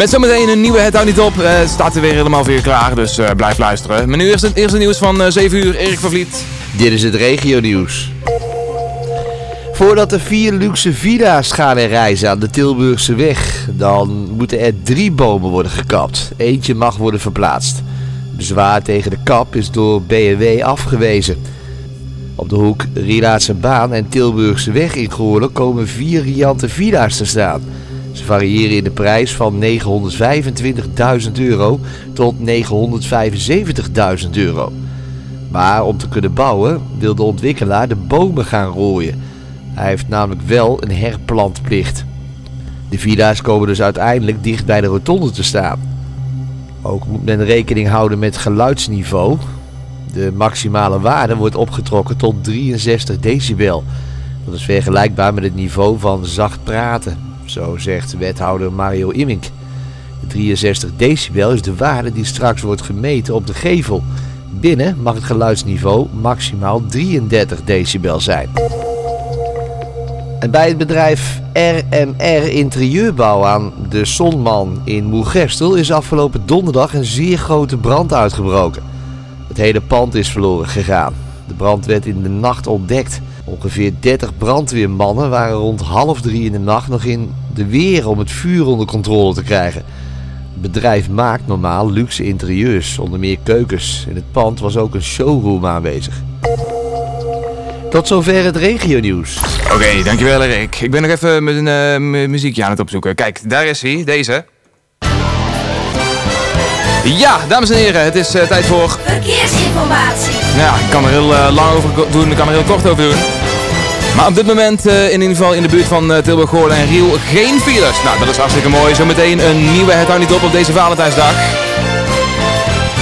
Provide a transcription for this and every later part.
Met zometeen een nieuwe Het Houdt Niet Op. Eh, staat er weer helemaal je klaar, dus eh, blijf luisteren. Maar nu eerst het eerste nieuws van eh 7 uur. Erik van Vliet. Dit is het regionieuws. Voordat er vier luxe villa's gaan er reizen aan de Tilburgse weg, dan moeten er drie bomen worden gekapt. Eentje mag worden verplaatst. Bezwaar tegen de kap is door BMW afgewezen. Op de hoek Rielaatse Baan en Tilburgse weg in Goorlen komen vier riante villa's te staan. Ze variëren in de prijs van 925.000 euro tot 975.000 euro. Maar om te kunnen bouwen wil de ontwikkelaar de bomen gaan rooien. Hij heeft namelijk wel een herplantplicht. De villa's komen dus uiteindelijk dicht bij de rotonde te staan. Ook moet men rekening houden met geluidsniveau. De maximale waarde wordt opgetrokken tot 63 decibel. Dat is vergelijkbaar met het niveau van zacht praten, zo zegt wethouder Mario Immink. De 63 decibel is de waarde die straks wordt gemeten op de gevel. Binnen mag het geluidsniveau maximaal 33 decibel zijn. En bij het bedrijf RMR Interieurbouw aan de Sonman in Moergestel is afgelopen donderdag een zeer grote brand uitgebroken. Het hele pand is verloren gegaan. De brand werd in de nacht ontdekt. Ongeveer 30 brandweermannen waren rond half drie in de nacht nog in de weer om het vuur onder controle te krijgen. Het bedrijf maakt normaal luxe interieurs, onder meer keukens. In het pand was ook een showroom aanwezig. Tot zover het regionieuws. Oké, dankjewel Erik. Ik ben nog even met een eh, mu- muziekje aan het opzoeken. Kijk, daar is hij, deze. Ja, dames en heren, het is eh, tijd voor... Verkeersinformatie. Nou ja, ik kan er heel eh, lang over doen, ik kan er heel kort over doen. Maar op dit moment eh, in ieder geval in de buurt van eh, Tilburg, Goorlen en Riel geen files. Nou, dat is hartstikke mooi. Zometeen een nieuwe Het Houdt Niet Op op deze Valentijnsdag.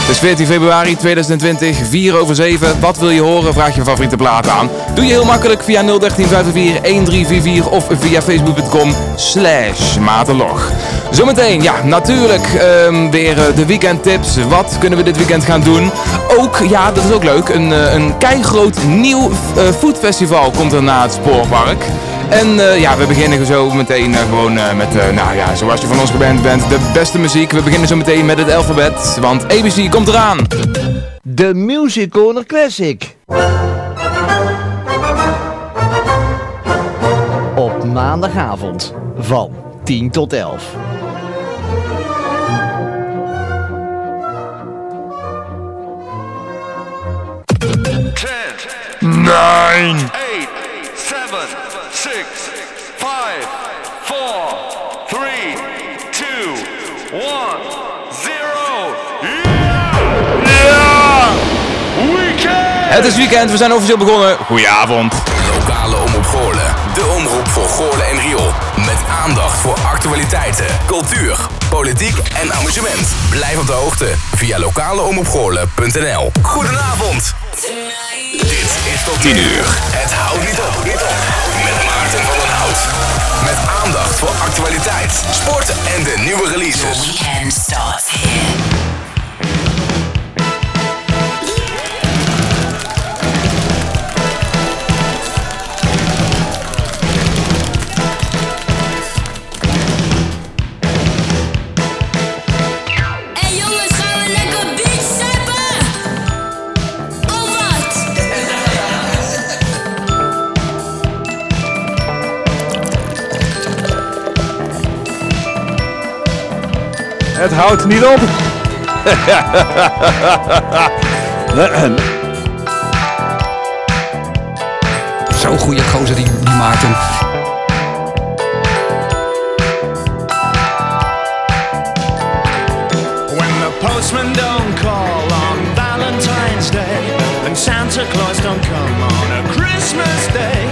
Het is 14 februari 2020, 4 over 7. Wat wil je horen? Vraag je favoriete plaat aan. Doe je heel makkelijk via 013 54 1344 of via facebook.com slash matenlog. Zometeen, ja, natuurlijk ehm, weer eh, de weekendtips. Wat kunnen we dit weekend gaan doen? Ook, ja, dat is ook leuk, een, eh, een keigroot nieuw eh, foodfestival komt er na het spoorpark. En eh, ja, we beginnen zo meteen eh, gewoon eh, met, eh, nou ja, zoals je van ons gewend bent, de beste muziek. We beginnen zo meteen met het alfabet, want ABC komt eraan. De Music Corner Classic. Op maandagavond van 10 tot 11. Nine. Het is weekend, we zijn officieel begonnen. Goedenavond. Lokale Omroep Goorlen. De omroep voor Goorlen en Riel. Met aandacht voor actualiteiten, cultuur, politiek en amusement. Blijf op de hoogte via lokaleomroepgoorlen.nl Goedenavond. Dit is tot 10 uur. Het houdt niet op. Met Maarten van den Hout. Met aandacht voor actualiteit, sport en de nieuwe releases. Weekend starts here. Het houdt niet op. Zo'n goede gozer die, die Maarten. When the postman don't call on Valentine's Day and Santa Claus don't come on a Christmas Day,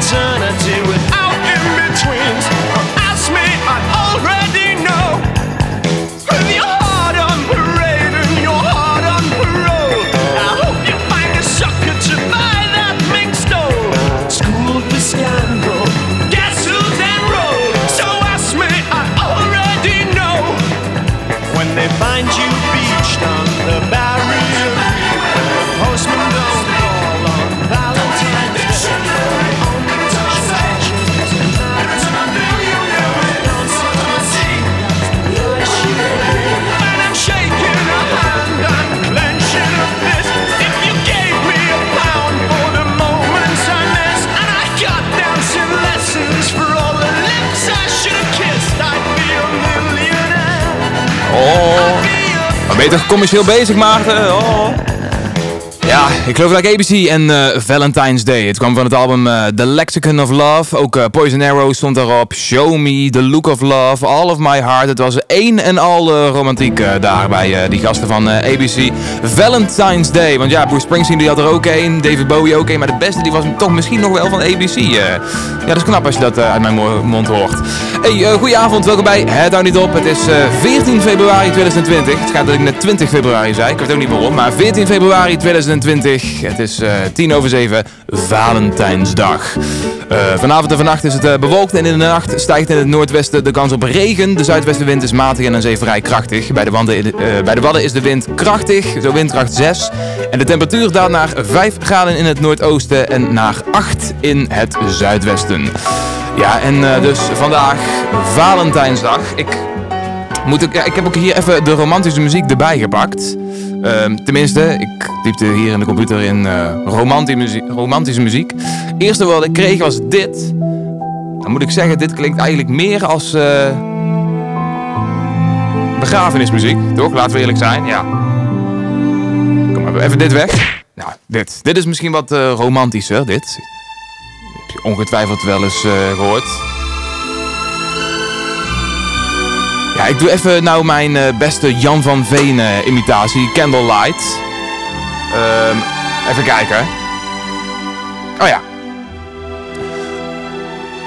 to toch commercieel bezig, Maarten? Oh. Ja, ik geloof dat ABC en eh, Valentine's Day. Het kwam van het album eh, The Lexicon of Love. Ook eh, Poison Arrow stond daarop. Show Me, The Look of Love, All of My Heart. Het was één en al romantiek daar bij die gasten van ABC. Valentine's Day, want ja, Bruce Springsteen die had er ook één. David Bowie ook één. Maar de beste die was toch misschien nog wel van ABC. ja, dat is knap als je dat uit mijn mo- mond hoort. Hey, eh goedenavond, welkom bij Het Houdt Niet Op. Het is eh, 14 februari 2020. Het gaat dat ik net 20 februari zei. Ik weet ook niet waarom, maar 14 februari 2020. Het is eh 10 over 7, Valentijnsdag. Eh, vanavond en vannacht is het eh, bewolkt en in de nacht stijgt in het noordwesten de kans op regen. De zuidwestenwind is matig en aan zee vrij krachtig. Bij de, wanden, eh, bij de Wadden is de wind krachtig, zo windkracht 6. En de temperatuur daalt naar 5 graden in het noordoosten en naar 8 in het zuidwesten. Ja, en eh, dus vandaag Valentijnsdag. Ik moet ik heb ook hier even de romantische muziek erbij gepakt. Ehm, tenminste, ik typte hier in de computer in eh, romantische, muziek, romantische muziek. Eerste wat ik kreeg was dit. Dan moet ik zeggen, dit klinkt eigenlijk meer als eh, begrafenismuziek, toch? Laten we eerlijk zijn, ja. Kom maar, even dit weg. Nou, dit. Dit is misschien wat romantischer, dit. Ongetwijfeld wel eens eh, gehoord. Ja, ik doe even nou mijn eh, beste Jan van Veen eh, imitatie, Candlelight. Ehm, even kijken. Oh ja.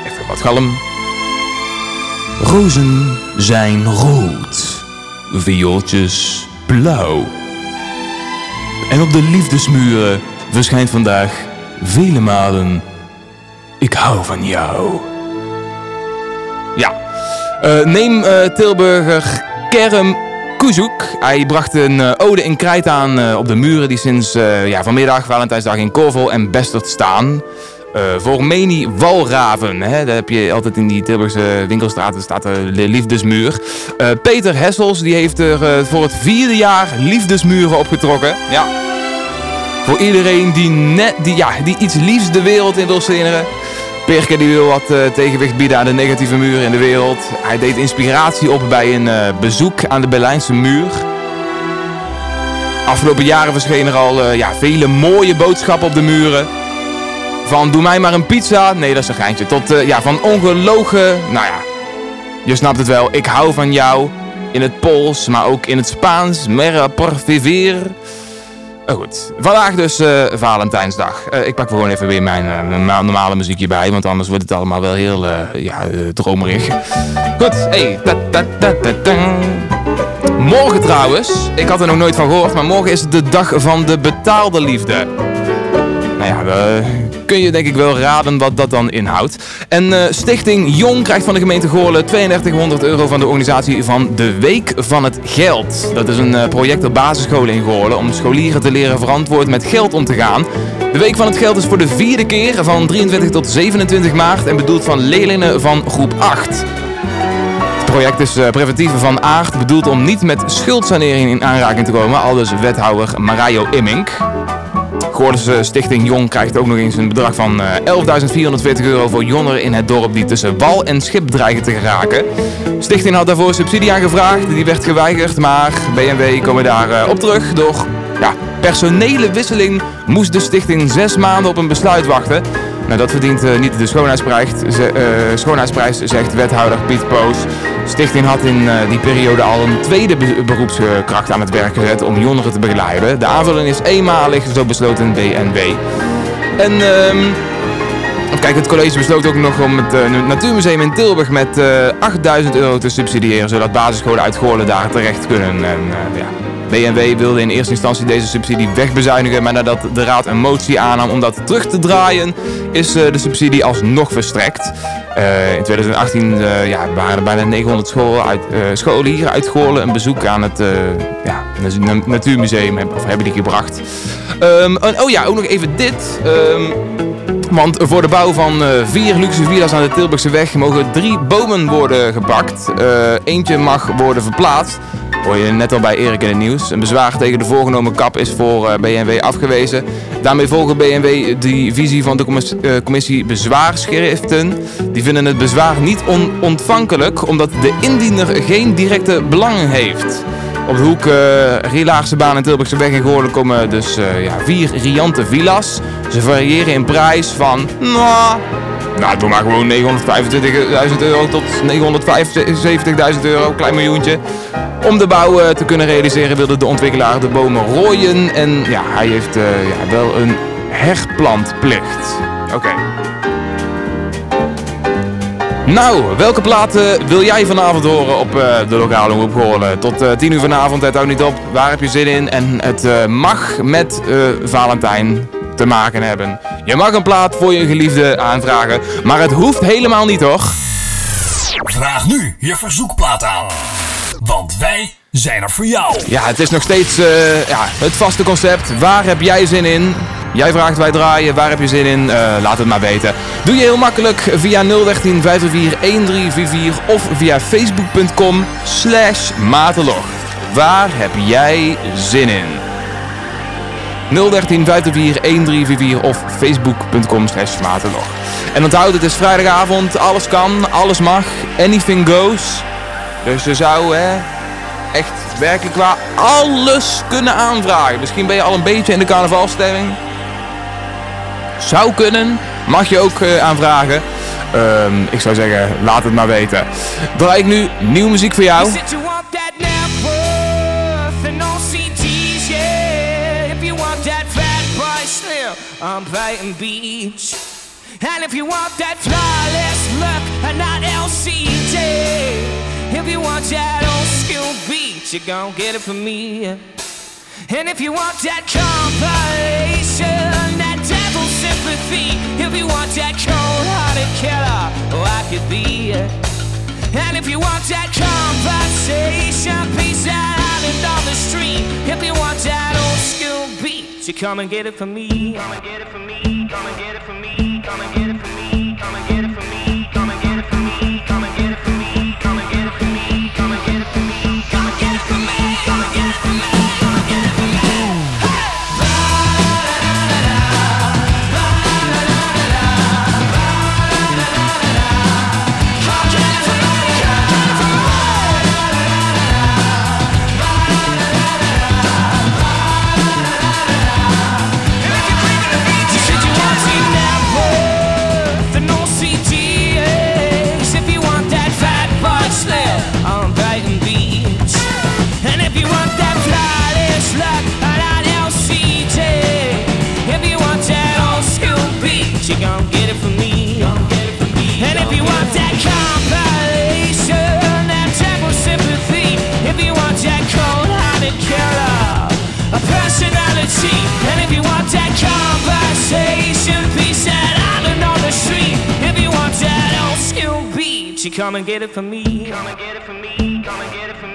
Even wat galm. Rozen zijn rood, viooltjes blauw. En op de liefdesmuren verschijnt vandaag vele malen... Ik hou van jou. Ja, eh, neem eh, Tilburger Kerem Kuzoek. Hij bracht een eh, ode in krijt aan op de muren die sinds ja, vanmiddag, Valentijnsdag in Korvel en Bestert staan. Voor Meni Walraven, hè, daar heb je altijd in die Tilburgse winkelstraten staat de liefdesmuur. Peter Hessels die heeft er voor het vierde jaar liefdesmuren opgetrokken. Ja. Voor iedereen die, net, die, ja, die iets liefs de wereld in wil slingeren. Pirke die wil wat eh, tegenwicht bieden aan de negatieve muren in de wereld. Hij deed inspiratie op bij een eh, bezoek aan de Berlijnse muur. Afgelopen jaren verschenen er al eh, ja, vele mooie boodschappen op de muren. Van doe mij maar een pizza. Nee, dat is een geintje. Tot ja, van ongelogen. Nou ja, je snapt het wel. Ik hou van jou. In het Pools, maar ook in het Spaans. Mera por vivir. Oh, goed. Vandaag dus eh, Valentijnsdag. Eh, ik pak gewoon even weer mijn eh, norma- normale muziekje bij, want anders wordt het allemaal wel heel ja, dromerig. Goed, hey. Morgen trouwens, ik had er nog nooit van gehoord, maar morgen is het de dag van de betaalde liefde. Nou ja, kun je denk ik wel raden wat dat dan inhoudt. En eh, Stichting Jong krijgt van de gemeente Goorlen 3200 euro van de organisatie van de Week van het Geld. Dat is een eh, project op basisscholen in Goorlen om scholieren te leren verantwoord met geld om te gaan. De Week van het Geld is voor de vierde keer van 23 tot 27 maart en bedoeld van leerlingen van groep 8. Het project is eh, preventief van aard, bedoeld om niet met schuldsanering in aanraking te komen, aldus wethouder Marajo Immink. Goorlense Stichting Jong krijgt ook nog eens een bedrag van eh, 11.440 euro voor jongeren in het dorp die tussen wal en schip dreigen te geraken. Stichting had daarvoor subsidie aangevraagd, die werd geweigerd, maar BMW komen daar eh, op terug. Door ja, personele wisseling moest de stichting zes maanden op een besluit wachten. Nou, dat verdient eh, niet de schoonheidsprijs, ze- eh, schoonheidsprijs, zegt wethouder Piet Poos. Stichting had in eh, die periode al een tweede be- beroepskracht aan het werk gezet om jongeren te begeleiden. De aanvulling is eenmalig, zo besloten BNW. En ehm, kijken, het college besloot ook nog om het Natuurmuseum in Tilburg met eh 8000 euro te subsidiëren, zodat basisscholen uit Goorlen daar terecht kunnen. En, ja. BNW wilde in eerste instantie deze subsidie wegbezuinigen, maar nadat de raad een motie aannam om dat terug te draaien, is eh, de subsidie alsnog verstrekt. Eh, in 2018 eh, ja, waren er bijna 900 scholen uit, scholieren uit Goorlen een bezoek aan het ja, na- Natuurmuseum heb- of hebben die gebracht. Ehm, oh ja, ook nog even dit. Ehm, want voor de bouw van vier luxe villa's aan de Tilburgse weg mogen drie bomen worden gepakt. Eh, eentje mag worden verplaatst. Hoor je net al bij Erik in het nieuws. Een bezwaar tegen de voorgenomen kap is voor eh, BMW afgewezen. Daarmee volgen BMW die visie van de commis- eh, commissie bezwaarschriften. Die vinden het bezwaar niet on- ontvankelijk omdat de indiener geen directe belang heeft. Op de hoek Rielaagse baan en Tilburgse weg in Goorlen komen dus eh, ja, vier riante villa's. Ze variëren in prijs van, nou, nou doe maar gewoon 925.000 euro tot 975.000 euro, klein miljoentje. Om de bouw eh, te kunnen realiseren wilde de ontwikkelaar de bomen rooien en ja, hij heeft ja, wel een herplantplicht. Oké. Nou, welke platen wil jij vanavond horen op eh, de lokale omroep Goorlen? Tot eh 10 uur vanavond, het houdt niet op. Waar heb je zin in? En het eh, mag met Valentijn te maken hebben. Je mag een plaat voor je geliefde aanvragen, maar het hoeft helemaal niet hoor. Vraag nu je verzoekplaat aan. Want wij zijn er voor jou. Ja, het is nog steeds ja, het vaste concept. Waar heb jij zin in? Jij vraagt, wij draaien. Waar heb je zin in? Eh, laat het maar weten. Doe je heel makkelijk via 013 504 1344 of via facebook.com slash matelog. Waar heb jij zin in? 013 504 1344 of facebook.com slash matelog. En onthoud, het is vrijdagavond. Alles kan, alles mag. Anything goes. Dus je zou hè, echt werkelijk qua alles kunnen aanvragen. Misschien ben je al een beetje in de carnavalstemming. Zou kunnen. Mag je ook eh, aanvragen. Ehm, ik zou zeggen, laat het maar weten. Draai ik nu nieuwe muziek voor jou. On Brighton Beach. And if you want that flawless look and not LCD. If you want that old school beat, you gon' get it from me. And if you want that compilation, sympathy. If you want that cold-hearted killer, oh, I could be. And if you want that conversation, peace out and on the street. If you want that old school beat, you come and get it from me. Come and get it from me. And if you want that conversation be that on the street, if you want that old beat, come and get it for me. Come and get it me. Come and get it me.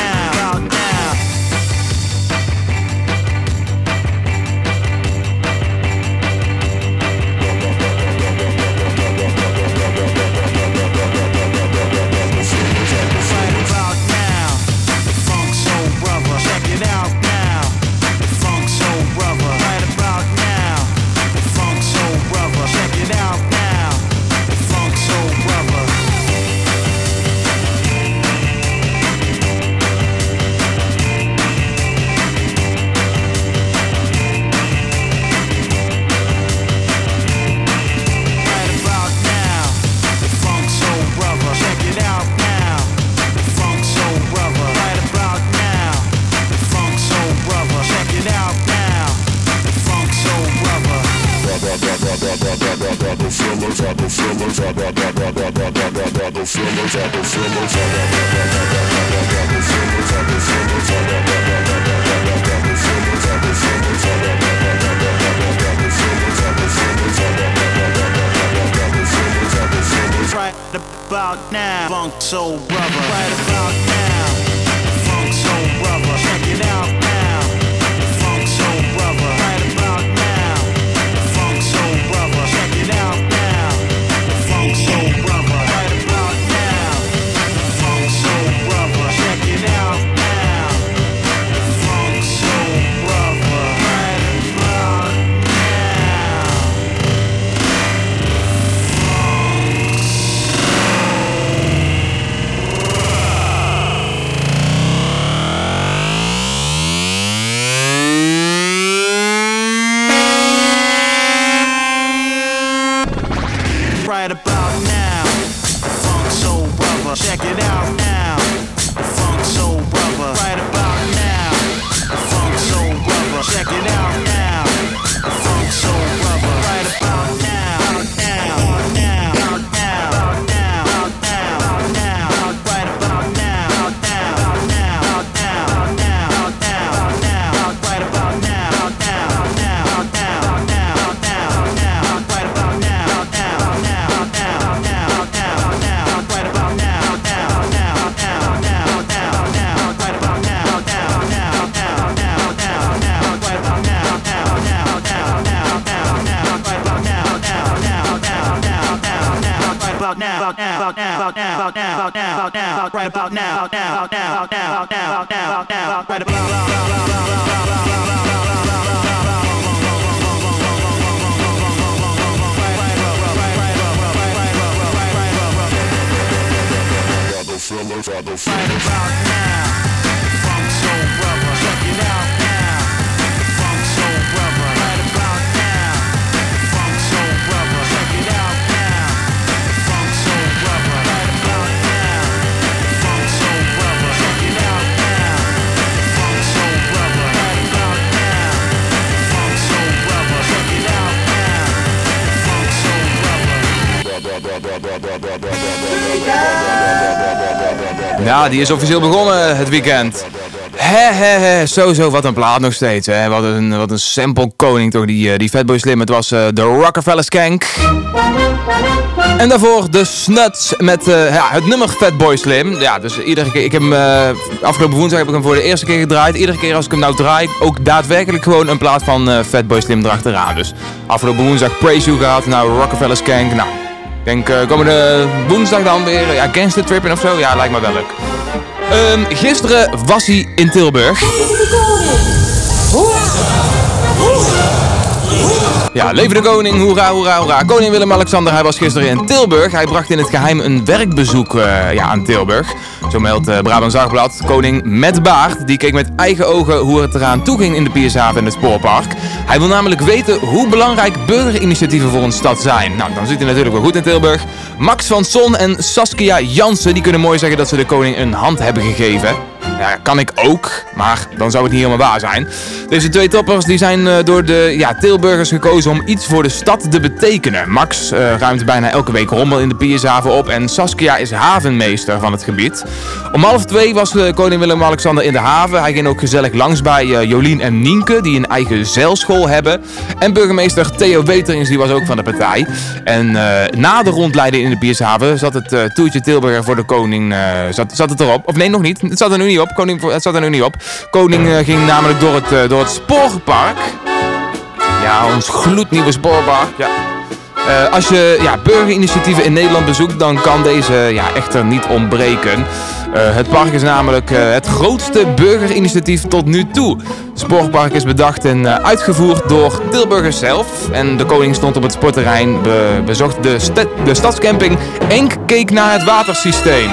Is officieel begonnen het weekend. He, he, he, sowieso wat een plaat nog steeds. Hè. Wat een, wat een sample koning toch, die, eh, die Fatboy Slim. Het was eh, de Rockefeller Skank. En daarvoor de Snuts met eh, ja, het nummer Fatboy Slim. Ja, dus iedere keer, ik heb afgelopen woensdag heb ik hem voor de eerste keer gedraaid. Iedere keer als ik hem nou draai, ook daadwerkelijk gewoon een plaat van Fatboy Slim erachteraan. Dus afgelopen woensdag Praise You gehad, nou Rockefeller Skank. Nou, denk eh, komende woensdag dan weer, ja, Gangster Tripping of zo. Ja, lijkt me wel leuk. Ehm, gisteren was hij in Tilburg. Ja, leven de koning, hoera, hoera, hoera. Koning Willem-Alexander, hij was gisteren in Tilburg. Hij bracht in het geheim een werkbezoek eh, ja, aan Tilburg. Zo meldt eh, Brabant Zagblad. Koning met baard, die keek met eigen ogen hoe het eraan toe ging in de Piershaven en het Spoorpark. Hij wil namelijk weten hoe belangrijk burgerinitiatieven voor een stad zijn. Nou, dan zit hij natuurlijk wel goed in Tilburg. Max van Son en Saskia Jansen, die kunnen mooi zeggen dat ze de koning een hand hebben gegeven. Ja, kan ik ook, maar dan zou het niet helemaal waar zijn. Deze twee toppers die zijn eh, door de ja, Tilburgers gekozen om iets voor de stad te betekenen. Max eh, ruimt bijna elke week rommel in de Piershaven op en Saskia is havenmeester van het gebied. Om half twee was eh, koning Willem-Alexander in de haven. Hij ging ook gezellig langs bij Jolien en Nienke, die een eigen zeilschool hebben. En burgemeester Theo Weterings, die was ook van de partij. En na de rondleiding in de Piershaven zat het toertje Tilburger voor de koning, zat, zat het erop. Of nee, nog niet. Het zat er nu niet op. Koning, het zat er nu niet op. Koning eh, ging namelijk door het, eh, door het spoorpark. Ja, ons gloednieuwe spoorpark. Ja. Eh, als je ja, burgerinitiatieven in Nederland bezoekt, dan kan deze ja, echter niet ontbreken. Het park is namelijk het grootste burgerinitiatief tot nu toe. Het spoorpark is bedacht en uitgevoerd door Tilburgers zelf. En de koning stond op het sportterrein, be- bezocht de, de stadscamping en keek naar het watersysteem.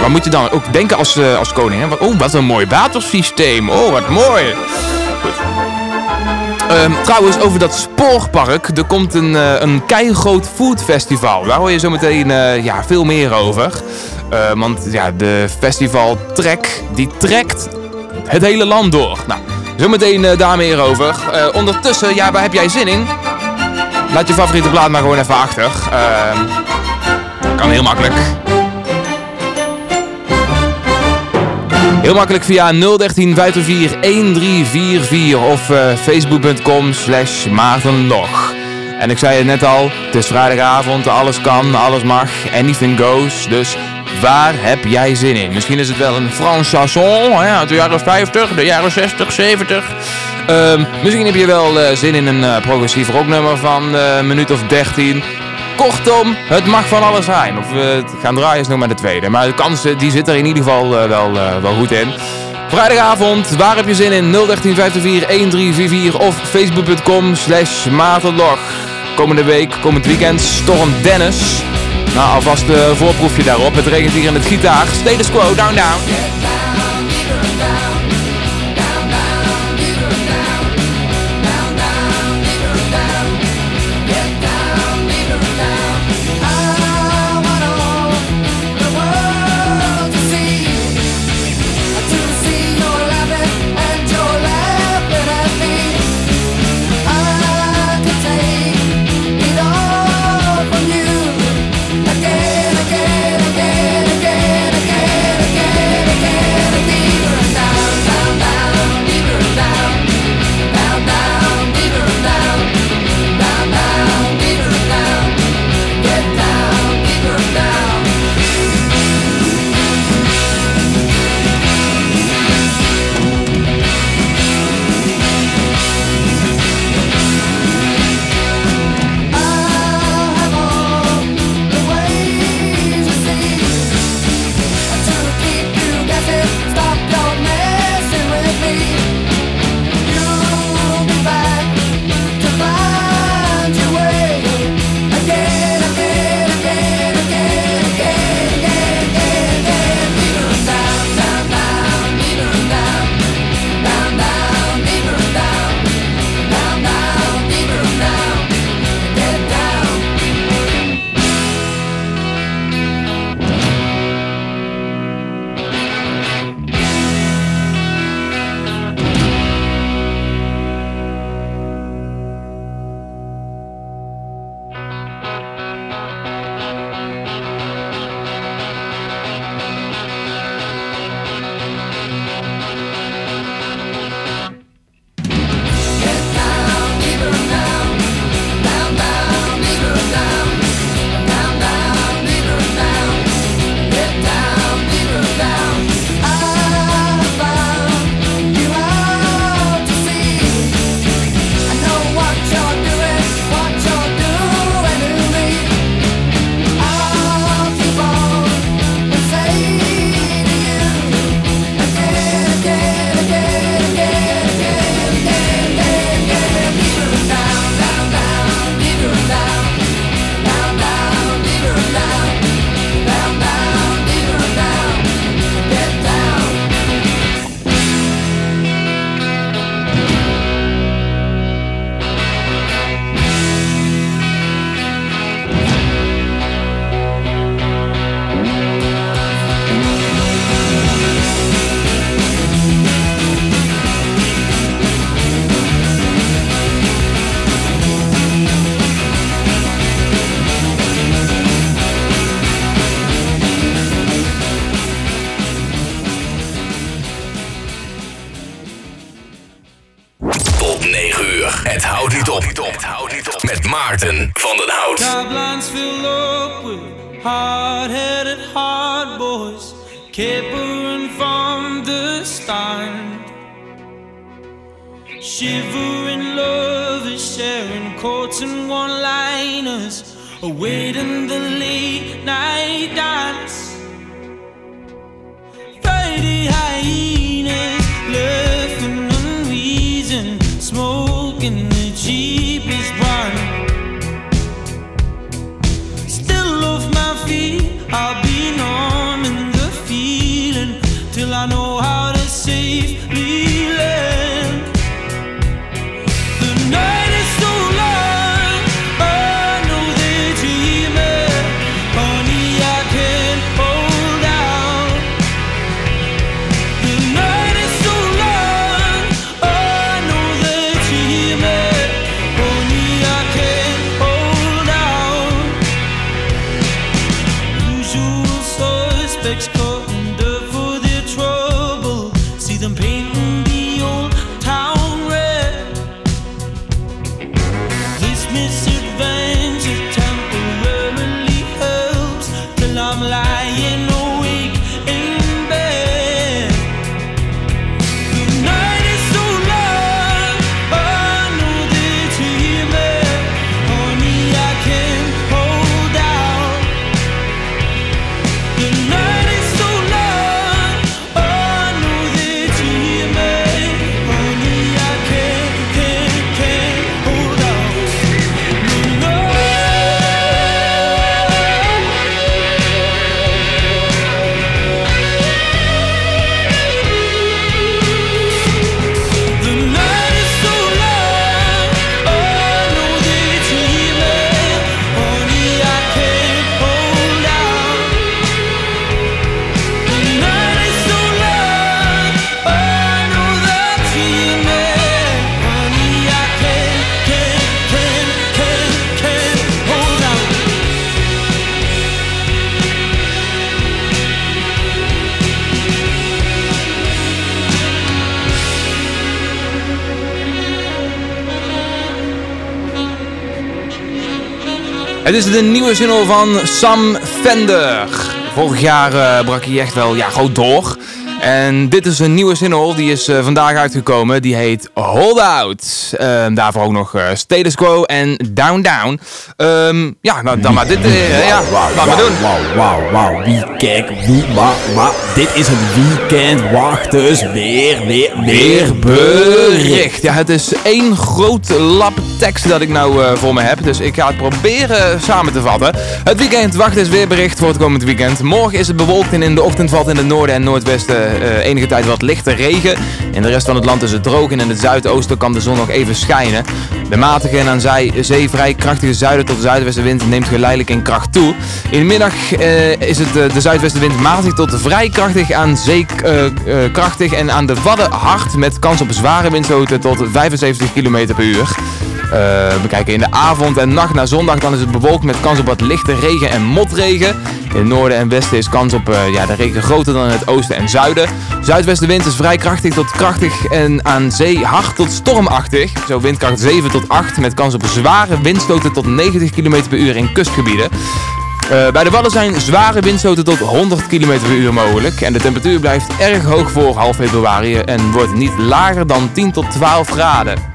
Waar moet je dan ook denken als, eh, als koning? Hè? Oh, wat een mooi watersysteem. Oh, wat mooi. Ehm, trouwens, over dat spoorpark. Er komt een, eh, een keigroot foodfestival. Daar hoor je zo meteen eh, ja, veel meer over. Eh, want ja, de festival Trek, die trekt het hele land door. Nou, zometeen daar meer over. Ondertussen, ja, waar heb jij zin in? Laat je favoriete plaat maar gewoon even achter. Ehm, kan heel makkelijk. Heel makkelijk via 013 504 1344 of eh, facebook.com slash maartenlog. En ik zei het net al, het is vrijdagavond, alles kan, alles mag, anything goes. Dus waar heb jij zin in? Misschien is het wel een Frans chanson hè, uit de jaren 50, de jaren 60, 70. Ehm, misschien heb je wel eh, zin in een eh, progressief rocknummer van een minuut of 13. Kortom, het mag van alles zijn. Of we het gaan draaien is nog maar de tweede. Maar de kansen die zit er in ieder geval eh, wel, eh, wel goed in. Vrijdagavond, waar heb je zin in? 013 524 1344 of facebook.com slash. Komende week, komend weekend, Storm Dennis. Nou, alvast een voorproefje daarop. Het regent hier in het gitaar. Status quo, down down. Het is de nieuwe single van Sam Fender. Vorig jaar eh, brak hij echt wel ja, groot door. En dit is een nieuwe single, die is eh, vandaag uitgekomen. Die heet Hold Out. Ehm, daarvoor ook nog eh, Status Quo en Down Down. Ehm, ja, nou, dan maar dit. eh, ja, laat maar doen. Wauw, wauw, wauw. Wie, kijk, wie, maar, maar, dit is een weekend. Wacht dus, weer, weer, weer Bericht. Ja, het is één groot lap tekst dat ik nou voor me heb. Dus ik ga het proberen samen te vatten. Het weekend wacht is weerbericht voor het komend weekend. Morgen is het bewolkt en in de ochtend valt in het noorden en noordwesten eh, enige tijd wat lichte regen. In de rest van het land is het droog en in het zuidoosten kan de zon nog even schijnen. De matige en aan zee vrij krachtige zuiden tot zuidwestenwind neemt geleidelijk in kracht toe. In de middag eh, is het, eh, de zuidwestenwind matig tot vrij krachtig aan zee krachtig en aan de wadden hard met kans op zware windstoten tot 75 km per uur. We kijken in de avond en nacht naar zondag, dan is het bewolkt met kans op wat lichte regen en motregen. In het noorden en westen is kans op eh, ja, de regen groter dan in het oosten en zuiden. Zuidwestenwind is vrij krachtig tot krachtig en aan zee hard tot stormachtig. Zo windkracht 7 tot 8 met kans op zware windstoten tot 90 km per uur in kustgebieden. Eh, bij de Wadden zijn zware windstoten tot 100 km per uur mogelijk. En de temperatuur blijft erg hoog voor half februari en wordt niet lager dan 10 tot 12 graden.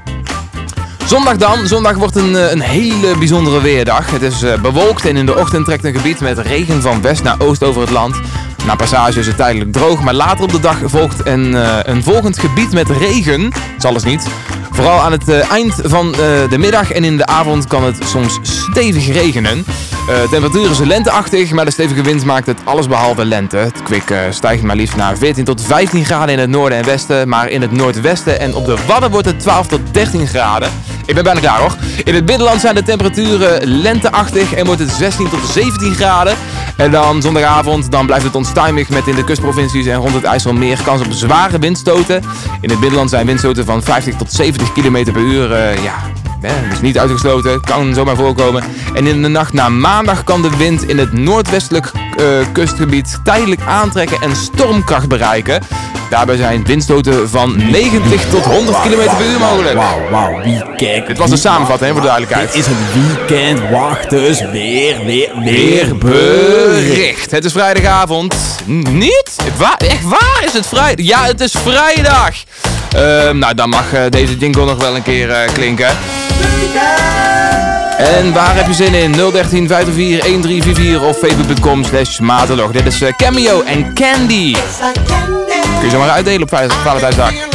Zondag dan. Zondag wordt een, eh, een hele bijzondere weerdag. Het is eh, bewolkt en in de ochtend trekt een gebied met regen van west naar oost over het land. Na passage is het tijdelijk droog, maar later op de dag volgt een, eh, een volgend gebied met regen. Het is alles niet. Vooral aan het eind van de middag en in de avond kan het soms stevig regenen. Eh, temperatuur is lenteachtig, maar de stevige wind maakt het allesbehalve lente. Het kwik stijgt maar liefst naar 14 tot 15 graden in het noorden en westen. Maar in het noordwesten en op de Wadden wordt het 12 tot 13 graden. Ik ben bijna klaar hoor. In het binnenland zijn de temperaturen lenteachtig en wordt het 16 tot 17 graden. En dan zondagavond dan blijft het onstuimig met in de kustprovincies en rond het IJsselmeer kans op zware windstoten. In het binnenland zijn windstoten van 50 tot 70 km per uur. eh, ja, dus niet uitgesloten, kan zomaar voorkomen. En in de nacht na maandag kan de wind in het noordwestelijk eh, kustgebied tijdelijk aantrekken en stormkracht bereiken. Daarbij zijn windstoten van 90 tot 100 km per uur mogelijk. Wauw, wauw, weekend. Het was een samenvatting, voor de duidelijkheid. Is het weekend, wacht dus weer, weer, weer bericht. Het is vrijdagavond. Niet? Waar, echt waar is het vrijdag? Ja, het is vrijdag. Ehm, nou, dan mag eh, deze jingle nog wel een keer eh, klinken. En waar heb je zin in? 013 504 1344 of facebook.com slash Dit is eh, Cameo en Candy. Kun je ze maar uitdelen op Valentijnsdag.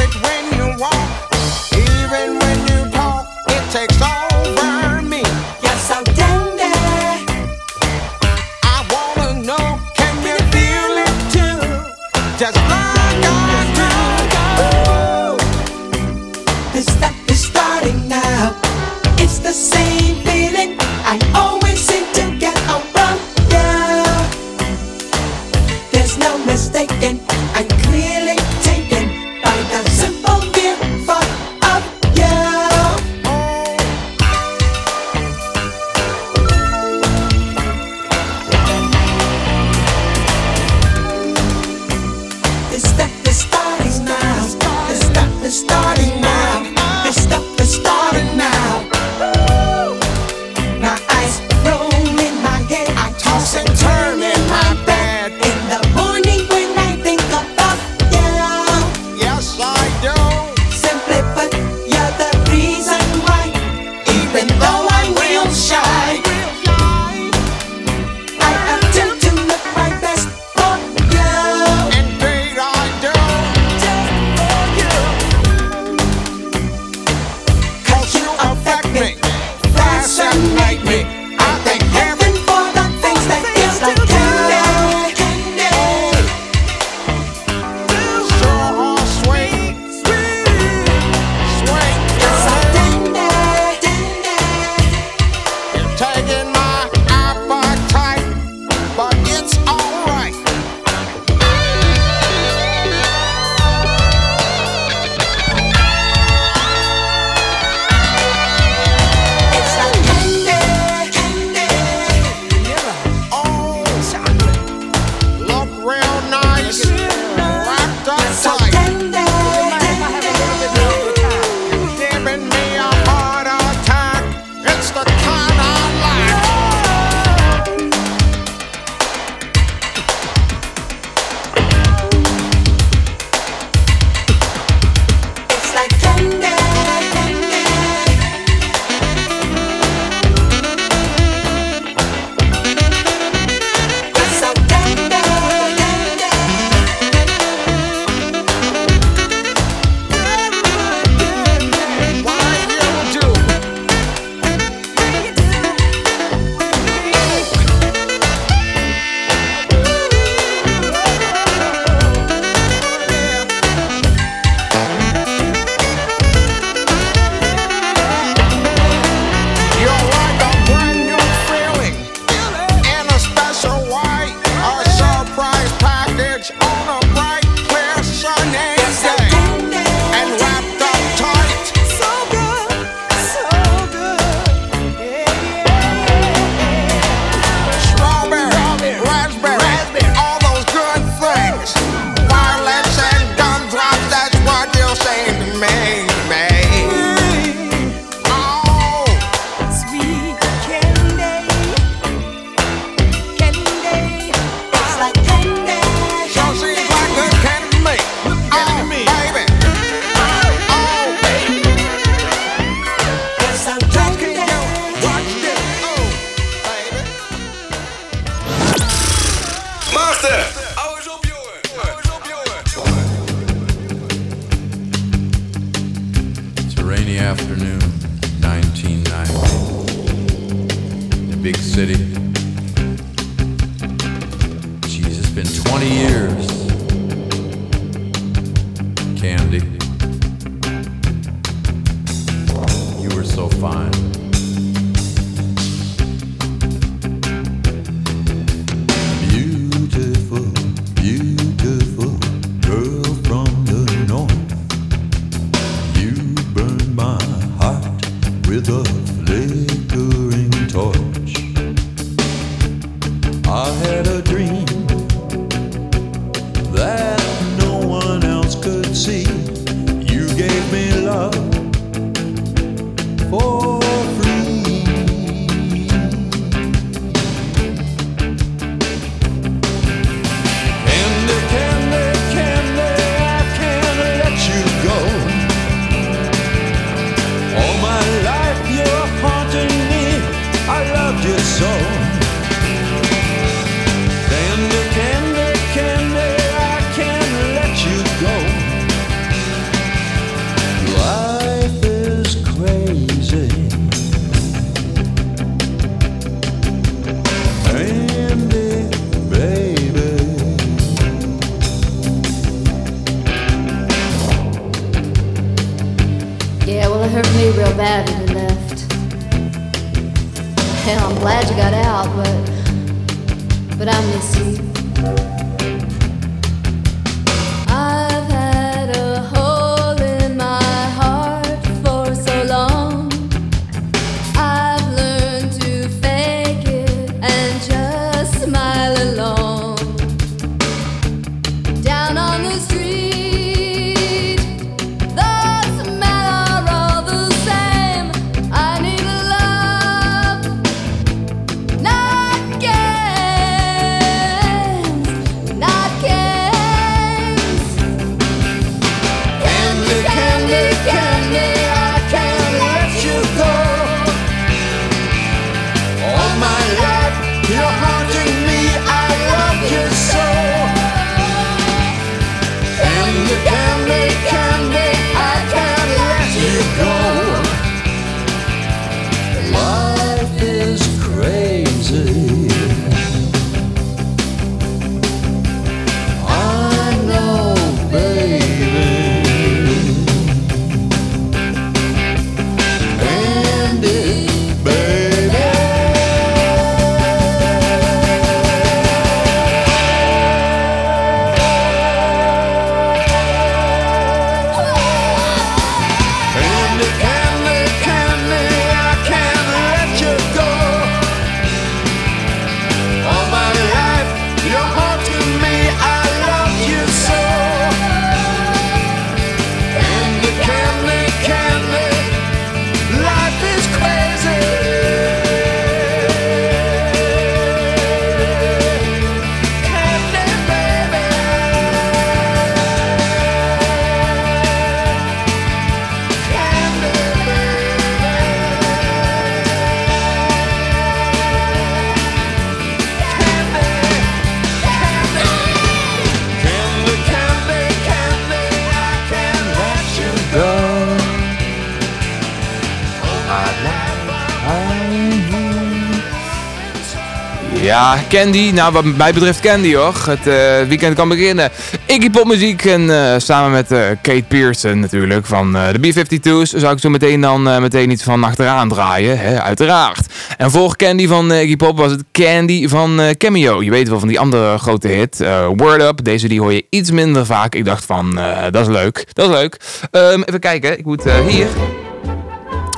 Ja, Candy. Nou, wat mij betreft Candy hoor. Het eh, weekend kan beginnen. Iggy Pop muziek en eh, samen met eh, Kate Pearson natuurlijk van de B-52's zou ik zo meteen dan meteen iets van achteraan draaien. Hè, uiteraard. En voor Candy van Iggy Pop was het Candy van Cameo. Je weet wel van die andere grote hit. Word Up. Deze die hoor je iets minder vaak. Ik dacht van, dat is leuk. Dat is leuk. Ehm, even kijken. Ik moet hier.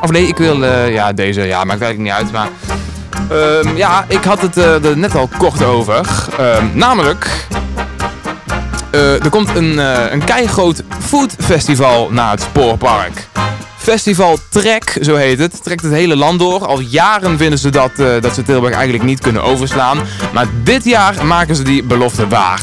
Of nee, ik wil ja, deze. Ja, maakt eigenlijk niet uit. Maar Ehm, ja, ik had het eh, er net al kort over. Ehm, namelijk, eh, er komt een, eh een keigroot foodfestival naar het Spoorpark. Festival Trek, zo heet het. Trekt het hele land door. Al jaren vinden ze dat, dat ze Tilburg eigenlijk niet kunnen overslaan. Maar dit jaar maken ze die belofte waar.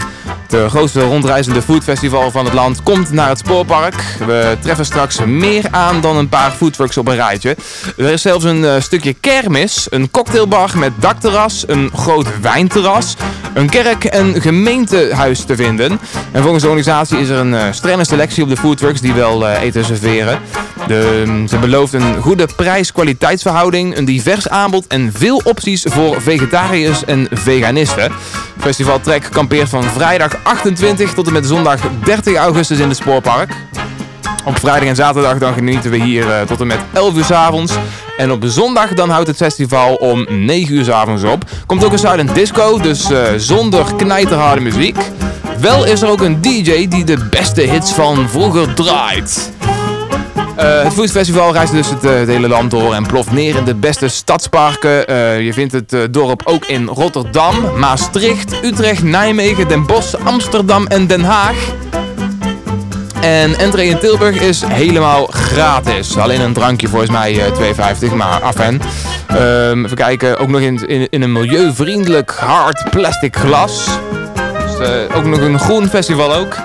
Het grootste rondreizende foodfestival van het land komt naar het spoorpark. We treffen straks meer aan dan een paar foodtrucks op een rijtje. Er is zelfs een eh, stukje kermis, een cocktailbar met dakterras, een groot wijnterras, een kerk en gemeentehuis te vinden. En volgens de organisatie is er een eh, strenge selectie op de foodtrucks die wel eh, eten serveren. De, ze belooft een goede prijs-kwaliteitsverhouding, een divers aanbod en veel opties voor vegetariërs en veganisten. Festival Trek kampeert van vrijdag 28 tot en met zondag 30 augustus in het Spoorpark. Op vrijdag en zaterdag dan genieten we hier eh, tot en met 11 uur s avonds. En op zondag dan houdt het festival om 9 uur s avonds op. Komt ook een silent disco, dus eh, zonder knijterharde muziek. Wel is er ook een DJ die de beste hits van vroeger draait. Eh, het Foodfestival reist dus het, eh, het hele land door en ploft neer in de beste stadsparken. Eh, je vindt het dorp ook in Rotterdam, Maastricht, Utrecht, Nijmegen, Den Bosch, Amsterdam en Den Haag. En entree in Tilburg is helemaal gratis. Alleen een drankje volgens mij eh, 2,50, maar afijn. Ehm even kijken, ook nog in, in, een milieuvriendelijk hard plastic glas. Dus, ook nog een groen festival ook.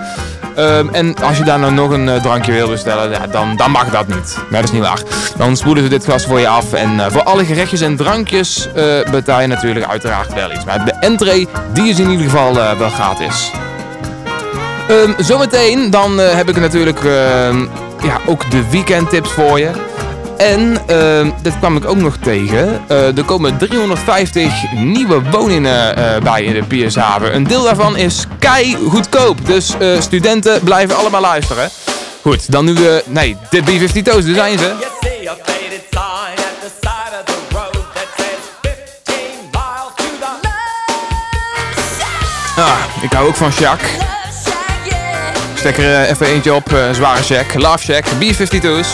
Ehm, en als je daar nou nog een eh, drankje wil bestellen, ja, dan, dan mag dat niet. Maar dat is niet waar. Dan spoelen ze dit glas voor je af. En eh, voor alle gerechtjes en drankjes eh, betaal je natuurlijk uiteraard wel iets. Maar de entree, die is in ieder geval wel gratis. Ehm, zometeen dan heb ik natuurlijk ehm, ja, ook de weekendtips voor je. En ehm, dit kwam ik ook nog tegen. Eh, er komen 350 nieuwe woningen eh, bij in de Piershaven. Een deel daarvan is kei goedkoop. Dus eh, studenten blijven allemaal luisteren. Goed, dan nu de... Nee, de B-52's, daar zijn ze. You see a faded sign at the side of the road that says 15 miles to the Ah, ik hou ook van Shack. Stek er even eentje op, eh, zware Shack. Love Shack, B-52's.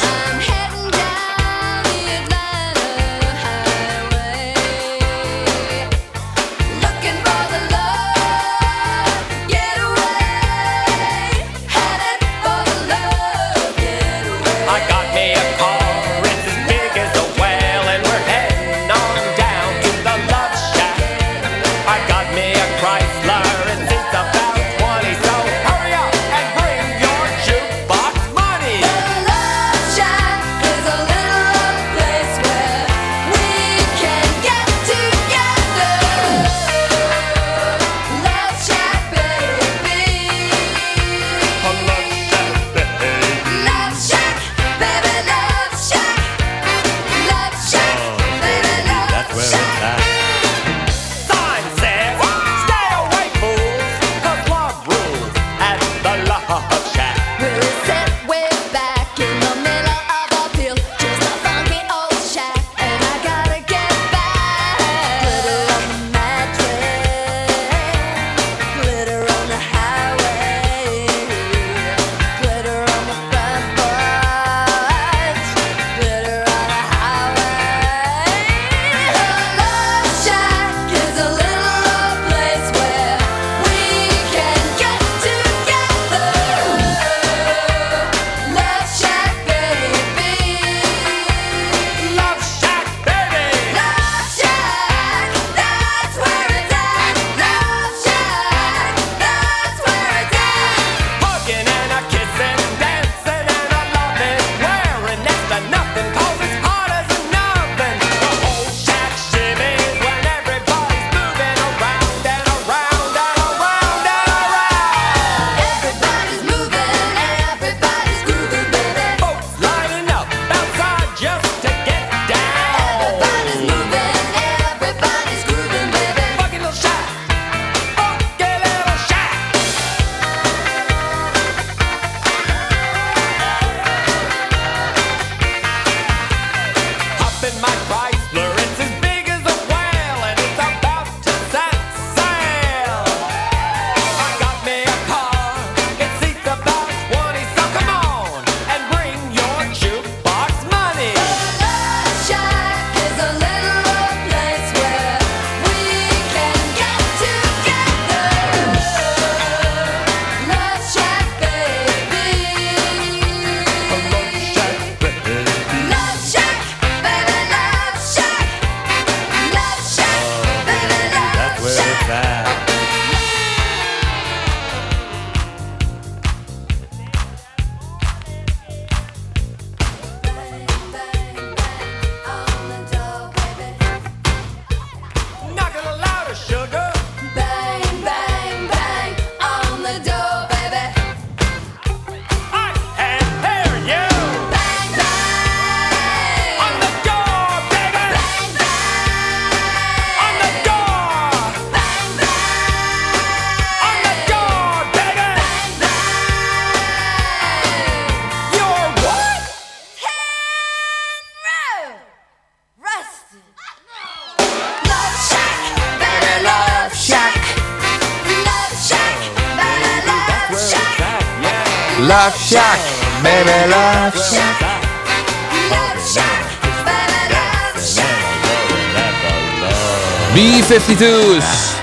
B-52's.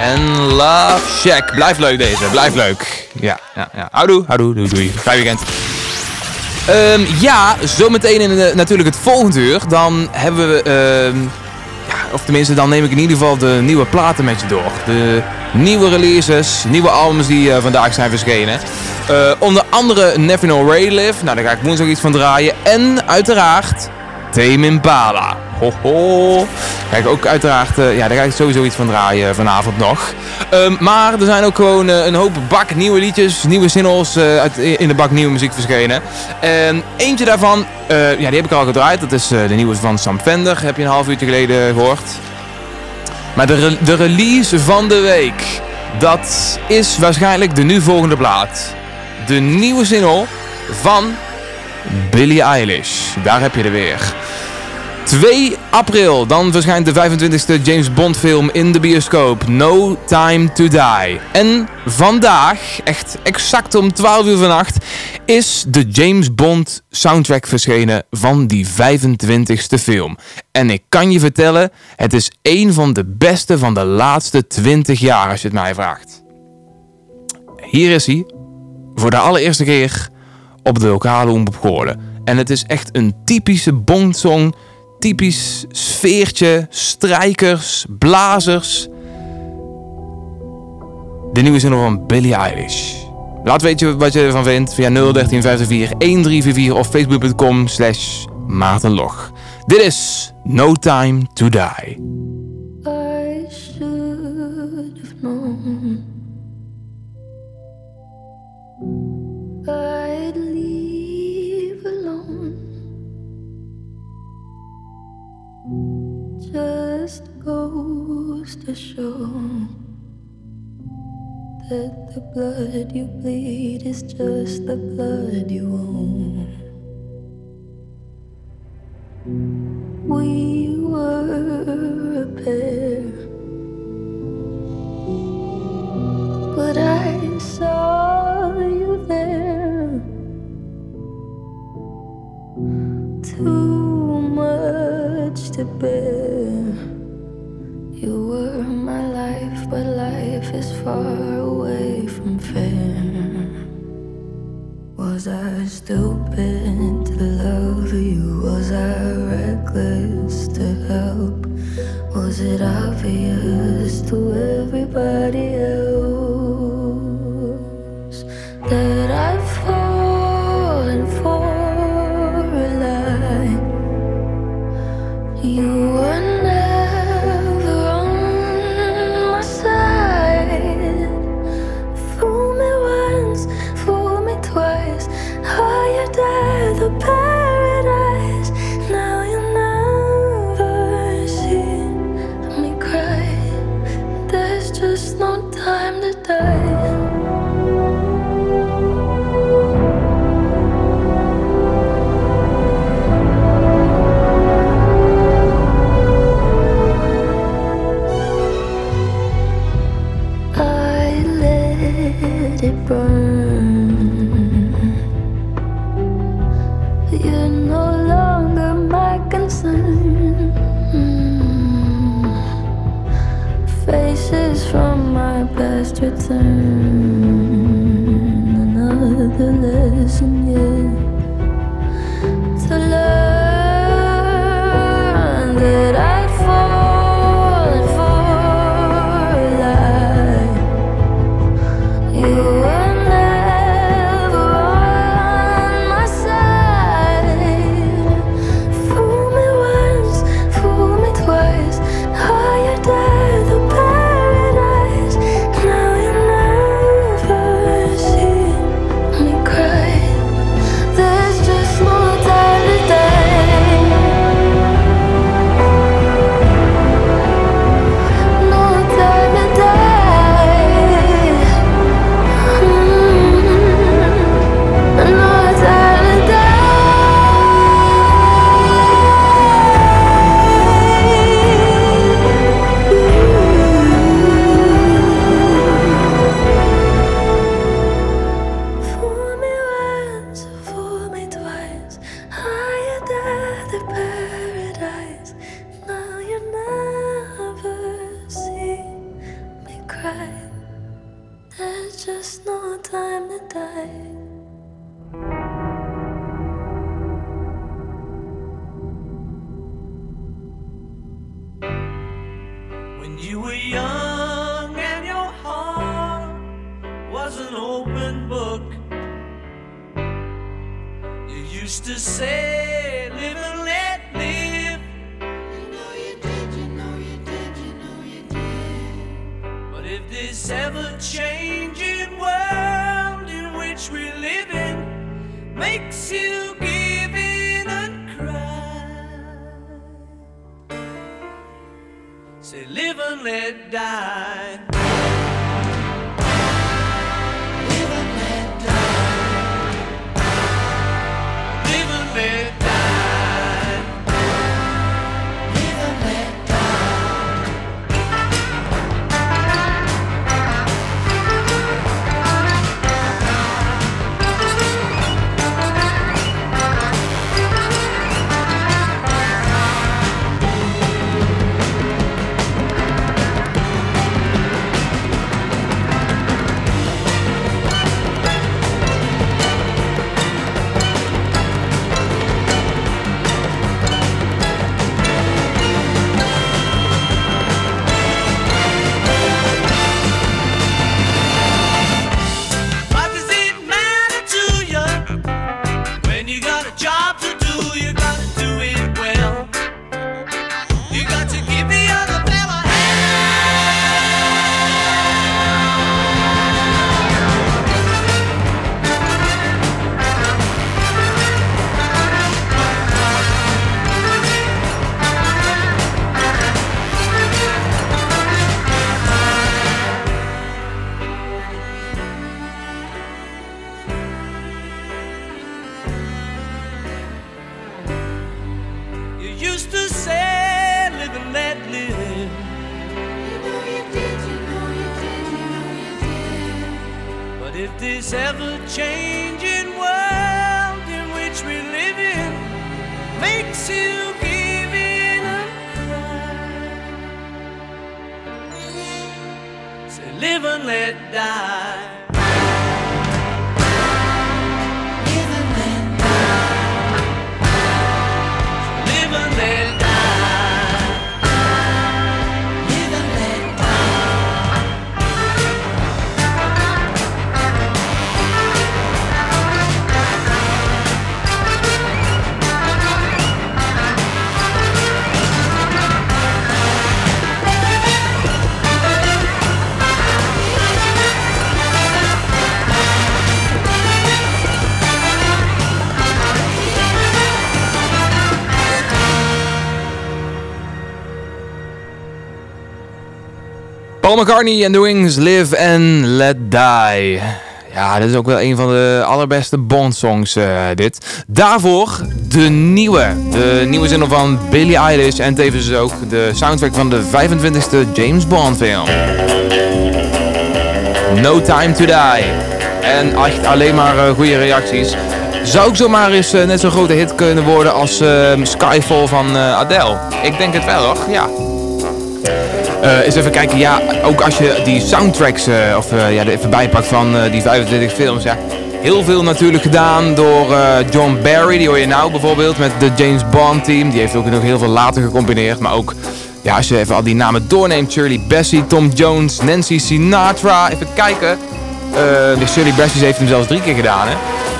En Love Shack. Blijf leuk deze, blijf leuk. Ja, ja, ja. Houdoe, houdoe, doei, doei. Fijn weekend. Ehm, ja, zometeen in de, natuurlijk het volgende uur. Dan hebben we, ehm, ja, of tenminste dan neem ik in ieder geval de nieuwe platen met je door. De nieuwe releases, nieuwe albums die eh, vandaag zijn verschenen. Eh, onder andere Never No Live, nou daar ga ik woensdag iets van draaien. En uiteraard Tame Impala. Ho ho. Kijk, ook uiteraard, eh, ja, daar ga ik sowieso iets van draaien vanavond nog. Ehm, maar er zijn ook gewoon eh, een hoop bak nieuwe liedjes, nieuwe singles eh, uit, in de bak nieuwe muziek verschenen. En eentje daarvan, ja, die heb ik al gedraaid. Dat is de nieuwe van Sam Fender, heb je een half uurtje geleden gehoord. Maar de, de release van de week, dat is waarschijnlijk de nu volgende plaat. De nieuwe single van Billie Eilish. Daar heb je er weer. 2 april, dan verschijnt de 25e James Bond film in de bioscoop. No Time to Die. En vandaag, echt exact om 12 uur vannacht, is de James Bond soundtrack verschenen van die 25e film. En ik kan je vertellen, het is een van de beste van de laatste 20 jaar als je het mij vraagt. Hier is hij, voor de allereerste keer op de lokale omroep Goorlen. En het is echt een typische Bond-song typisch sfeertje, strijkers, blazers. De nieuwe zin van Billie Eilish. Laat weten wat je ervan vindt via 01354 1344 of facebook.com slash maartenlog. Dit is No Time to Die. Goes to show that the blood you bleed is just the blood you own. We were a pair, but I saw you there. Too much to bear. You were my life, but life is far away from fair. Was I stupid to love you? Was I reckless to help? Was it obvious to everybody else that I've fallen for a lie? You were answer. Paul McCartney en Wings, Live and Let Die. Ja, dit is ook wel een van de allerbeste Bond-songs, eh, dit. Daarvoor de nieuwe. De nieuwe zin van Billie Eilish en tevens ook de soundtrack van de 25e James Bond film. No Time to Die. En echt alleen maar eh, goede reacties. Zou ook zomaar eens eh, net zo'n grote hit kunnen worden als eh, Skyfall van Adele? Ik denk het wel, hoor. Ja. Eh, eens even kijken, ja, ook als je die soundtracks, eh, of eh, ja, even bijpakt van die 25 films, ja. Heel veel natuurlijk gedaan door John Barry, die hoor je nou bijvoorbeeld, met de James Bond team. Die heeft ook nog heel veel later gecombineerd, maar ook, ja, als je even al die namen doorneemt, Shirley Bassey, Tom Jones, Nancy Sinatra, even kijken. De Shirley Bassey heeft hem zelfs drie keer gedaan, hè.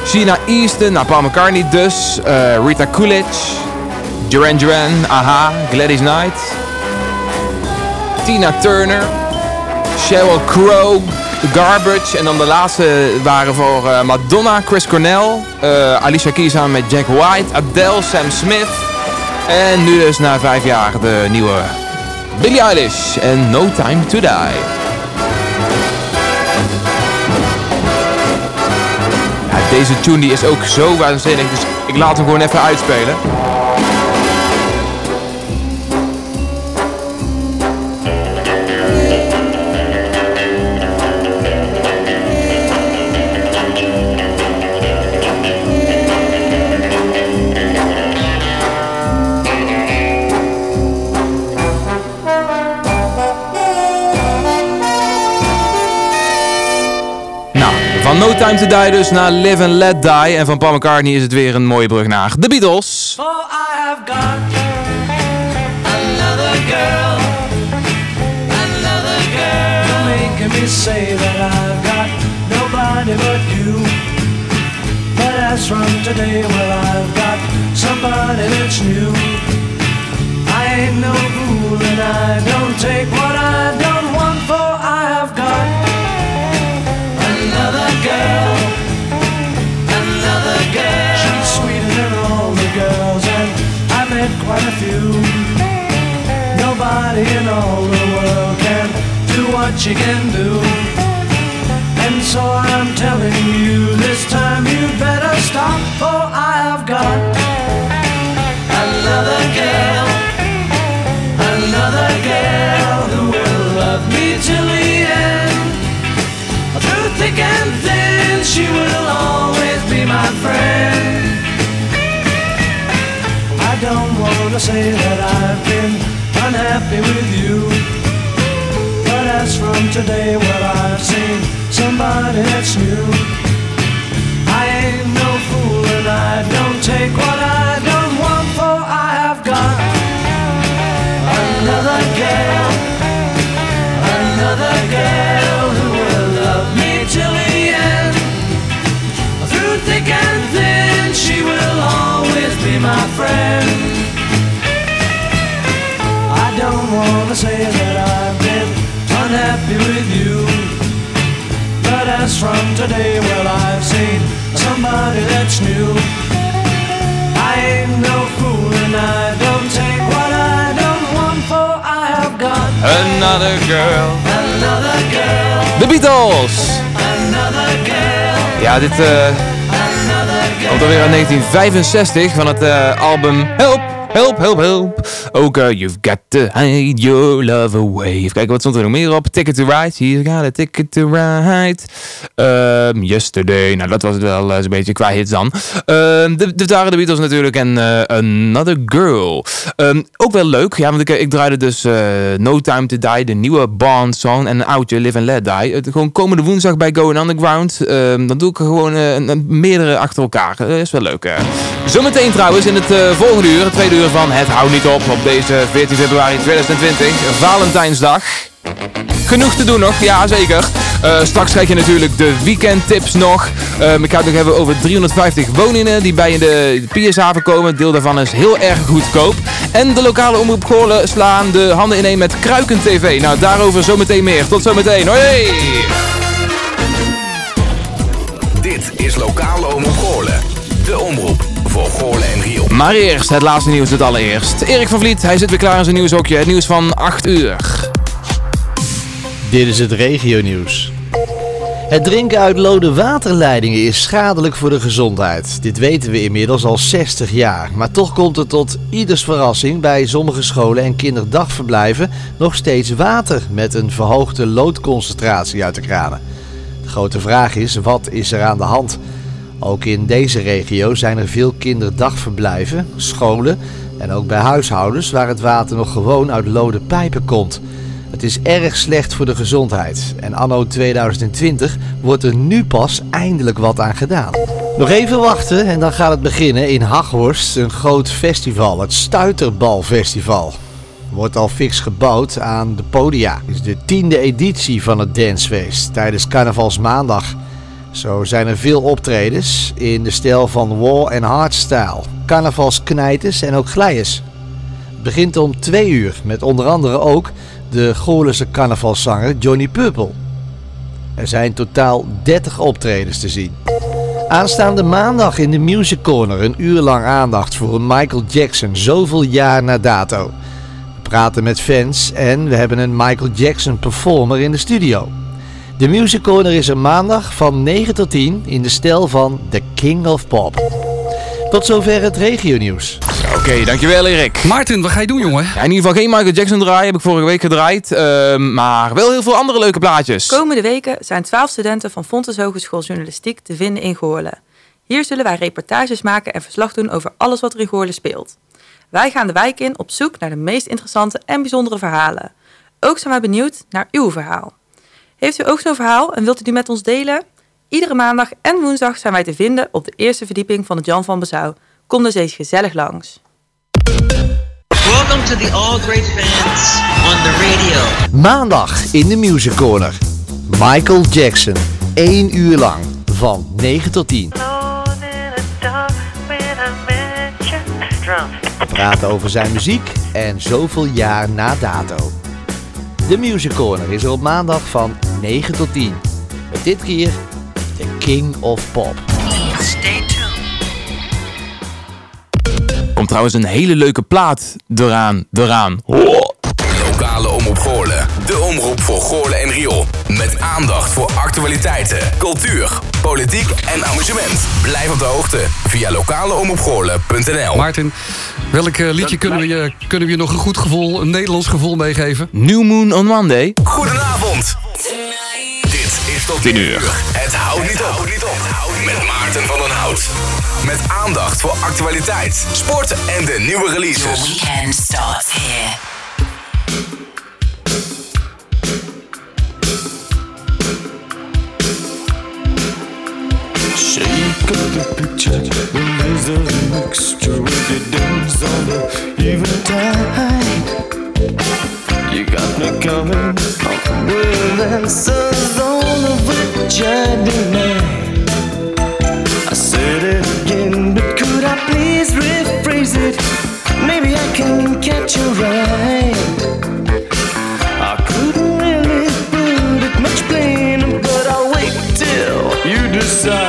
Sheena Easton, nou, Paul McCartney dus, Rita Coolidge, Duran Duran, Aha, Gladys Knight, Tina Turner, Sheryl Crow, The Garbage. En dan de laatste waren voor eh, Madonna, Chris Cornell, eh, Alicia Keys samen met Jack White, Adele, Sam Smith. En nu dus na vijf jaar de nieuwe Billie Eilish en No Time To Die. Deze tune die is ook zo waanzinnig, dus ik laat hem gewoon even uitspelen. Time To Die dus naar Live and Let Die. En van Paul McCartney is het weer een mooie brug naar Beatles. But as from today, well, I've got somebody that's new. I ain't no fool and I don't take what I don't quite a few. Nobody in all the world can do what she can do. And so I'm telling you, this time you better stop, for I have got another girl. Another girl who will love me till the end. Through thick and thin, she will always be my friend. To say that I've been unhappy with you. But as from today, well, I've seen somebody that's new. I ain't no fool and I don't take what I don't want, for I have got another girl. Another girl who will love me till the end. Through thick and thin, she will always be my friend. As from today, well, I've seen somebody that's new. I ain't no fool and I don't take what I don't want, for I have got Another girl. another girl. De Beatles. Another girl, Ja, dit eh, girl. komt alweer uit 1965 van het eh, album Help, Help, help, help. Ook eh, You've Got to Hide Your Love Away. Even kijken, wat stond er nog meer op? Ticket to Ride. He's got a ticket to ride. Ehm, yesterday. Nou, dat was het wel eh, zo'n beetje qua hits dan. Ehm, de, de waren de Beatles natuurlijk. En eh, Another Girl. Ehm, ook wel leuk. Ja, want ik, ik draaide dus eh, No Time to Die. De nieuwe Bond song. En een oudje Live and Let Die. Gewoon komende woensdag bij Going Underground. Dan doe ik gewoon een- een- meerdere achter elkaar. Dat is wel leuk. Zometeen trouwens in het volgende uur. Het tweede uur van Het Houdt Niet Op. Op deze 14 februari 2020. Valentijnsdag. Genoeg te doen nog, ja zeker. Eh, straks krijg je natuurlijk de weekendtips nog. Ehm, ik ga het nog hebben over 350 woningen die bij de Piershaven komen. Deel daarvan is heel erg goedkoop. En de lokale omroep Goorlen slaan de handen ineen met Kruiken TV. Nou, daarover zometeen meer. Tot zometeen. Hoi! Dit is Lokale Omroep Goorlen. De omroep voor Goorlen. Maar eerst het laatste nieuws het allereerst. Erik van Vliet, hij zit weer klaar in zijn nieuwshokje. Het nieuws van 8 uur. Dit is het regionieuws. Het drinken uit lode waterleidingen is schadelijk voor de gezondheid. Dit weten we inmiddels al 60 jaar. Maar toch komt er tot ieders verrassing bij sommige scholen en kinderdagverblijven nog steeds water met een verhoogde loodconcentratie uit de kranen. De grote vraag is, wat is er aan de hand? Ook in deze regio zijn er veel kinderdagverblijven, scholen en ook bij huishoudens waar het water nog gewoon uit lode pijpen komt. Het is erg slecht voor de gezondheid. En anno 2020 wordt er nu pas eindelijk wat aan gedaan. Nog even wachten en dan gaat het beginnen in Haghorst, een groot festival, het Stuiterbalfestival. Wordt al fix gebouwd aan de podia. Het is de tiende editie van het dancefeest tijdens Carnavalsmaandag. Zo zijn er veel optredens in de stijl van wall en hardstyle, carnavalsknijters en ook glijers. Het begint om twee uur met onder andere ook de Goorlense carnavalszanger Johnny Purple. Er zijn totaal 30 optredens te zien. Aanstaande maandag in de Music Corner een uur lang aandacht voor een Michael Jackson, zoveel jaar na dato. We praten met fans en we hebben een Michael Jackson performer in de studio. De Music Corner is er maandag van 9 tot 10 in de stijl van The King of Pop. Tot zover het regionieuws. Oké, dankjewel Erik. Maarten, wat ga je doen jongen? Ja, in ieder geval geen Michael Jackson draaien, heb ik vorige week gedraaid. ehm, maar wel heel veel andere leuke plaatjes. Komende weken zijn 12 studenten van Fontes Hogeschool Journalistiek te vinden in Goorlen. Hier zullen wij reportages maken en verslag doen over alles wat er in Goorlen speelt. Wij gaan de wijk in op zoek naar de meest interessante en bijzondere verhalen. Ook zijn wij benieuwd naar uw verhaal. Heeft u ook zo'n verhaal en wilt u die met ons delen? Iedere maandag en woensdag zijn wij te vinden op de eerste verdieping van het Jan van Bezouw. Kom dus eens gezellig langs. Welcome to the All Great Fans on the radio. Maandag in de Music Corner. Michael Jackson. 1 uur lang. Van 9 tot 10. We praten over zijn muziek en zoveel jaar na dato. De Music Corner is er op maandag van 9 tot 10. Met dit keer de King of Pop. Stay tuned. Komt trouwens een hele leuke plaat eraan. eraan. Lokale Omroep Goorlen. De omroep voor Goorlen en Riool. Met aandacht voor actualiteiten, cultuur, politiek en amusement. Blijf op de hoogte via lokaleomroepgoorlen.nl Maarten, welk liedje kunnen we, je, kunnen we je nog een goed gevoel, een Nederlands gevoel meegeven? New Moon on Monday. Goedenavond. Dit is tot 10 uur. Het houdt niet op. Met Maarten van den Hout. Met aandacht voor actualiteit, sport en de nieuwe releases. Weekend starts here. Maybe I can catch your eye. You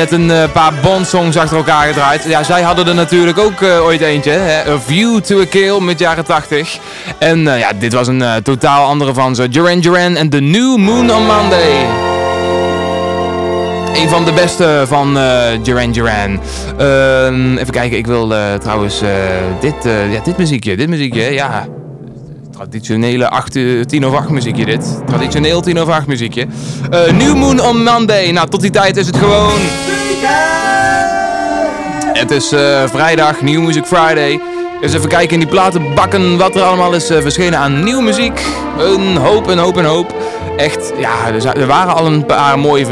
net een eh, paar Bond-songs achter elkaar gedraaid. Ja, zij hadden er natuurlijk ook eh, ooit eentje. Hè? A View to a Kill met jaren 80. En eh, ja, dit was een totaal andere van ze. Duran Duran en The New Moon on Monday. Een van de beste van Duran Duran. Ehm, even kijken, ik wil trouwens dit, ja, dit muziekje, dit muziekje, ja. Traditionele 8, eh, 10 of 8 muziekje dit. Traditioneel 10 of 8 muziekje. Eh, New Moon on Monday. Nou, tot die tijd is het gewoon... Het is eh, vrijdag, New Music Friday. Dus even kijken in die platenbakken wat er allemaal is eh, verschenen aan nieuwe muziek. Een hoop, een hoop, een hoop. Echt, ja, er, waren al een paar mooie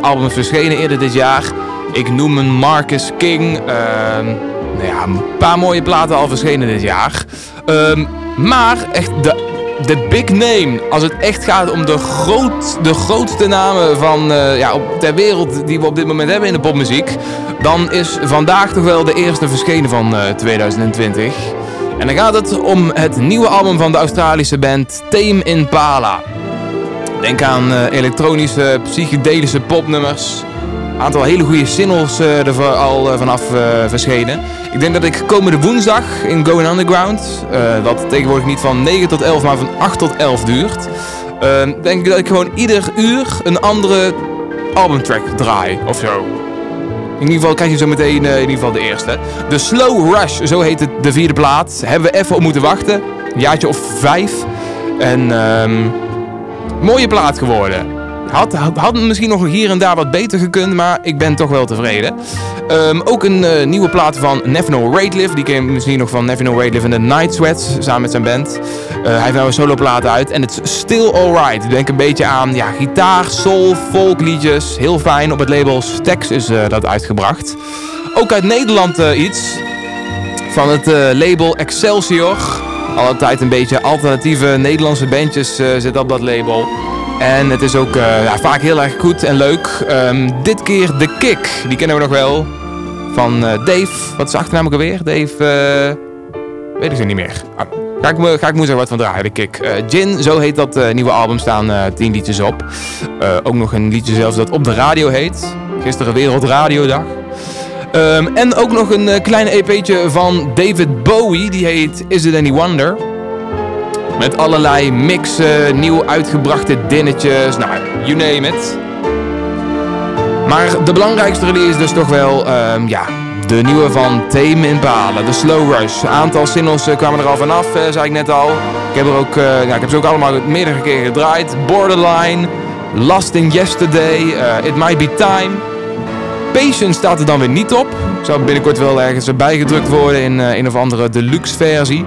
albums verschenen eerder dit jaar. Ik noem een Marcus King. ehm, nou een paar mooie platen al verschenen dit jaar. Ehm, maar echt de, de big name, als het echt gaat om de, groot, de grootste namen van, eh, ja, ter wereld die we op dit moment hebben in de popmuziek, dan is vandaag toch wel de eerste verschenen van eh, 2020. En dan gaat het om het nieuwe album van de Australische band Tame Impala. Denk aan eh, elektronische, psychedelische popnummers. Een aantal hele goede singles eh, er al eh, vanaf eh, verschenen. Ik denk dat ik komende woensdag in Going Underground, eh, wat tegenwoordig niet van 9 tot 11, maar van 8 tot 11 duurt, eh, denk ik dat ik gewoon ieder uur een andere albumtrack draai of zo. In ieder geval krijg je zo meteen eh, in ieder geval de eerste. De Slow Rush, zo heet het, de vierde plaat. Hebben we even op moeten wachten. Een jaartje of vijf. En ehm, mooie plaat geworden. Had, had, had misschien nog hier en daar wat beter gekund, maar ik ben toch wel tevreden. Ehm, ook een eh, nieuwe plaat van Nevino Rateliff. Die ken je misschien nog van Nevino Rateliff en de Night Sweats samen met zijn band. Eh, hij heeft nou een solo plaat uit en het is Still Alright. Denk een beetje aan ja, gitaar, soul, folk liedjes. Heel fijn. Op het label Stax is eh, dat uitgebracht. Ook uit Nederland iets van het label Excelsior. Altijd een beetje alternatieve Nederlandse bandjes zitten op dat label. En het is ook ja, vaak heel erg goed en leuk. Ehm, dit keer The Kick, die kennen we nog wel. Van eh, Dave, wat is de achternaam ook alweer? Dave, eh, weet ik zo niet meer. Ah, ga, ik, me- ga ik wat van draaien, The Kick. Eh, Gin, zo heet dat eh, nieuwe album, staan eh 10 liedjes op. Eh, ook nog een liedje zelfs dat op de radio heet. Gisteren Wereldradiodag. Ehm, en ook nog een eh, klein EP'tje van David Bowie, die heet Is It Any Wonder? Met allerlei mixen, nieuw uitgebrachte dinnetjes, nou, you name it. Maar de belangrijkste release is dus toch wel, ehm, ja, De nieuwe van Tame Impala, de Slow Rush. Een aantal singles eh, kwamen er al vanaf, eh, zei ik net al. Ik heb, er ook, ja, ik heb ze ook allemaal meerdere keren gedraaid. Borderline, Last in Yesterday, It Might Be Time. Patience staat er dan weer niet op. Zou binnenkort wel ergens bijgedrukt worden in eh, een of andere deluxe versie.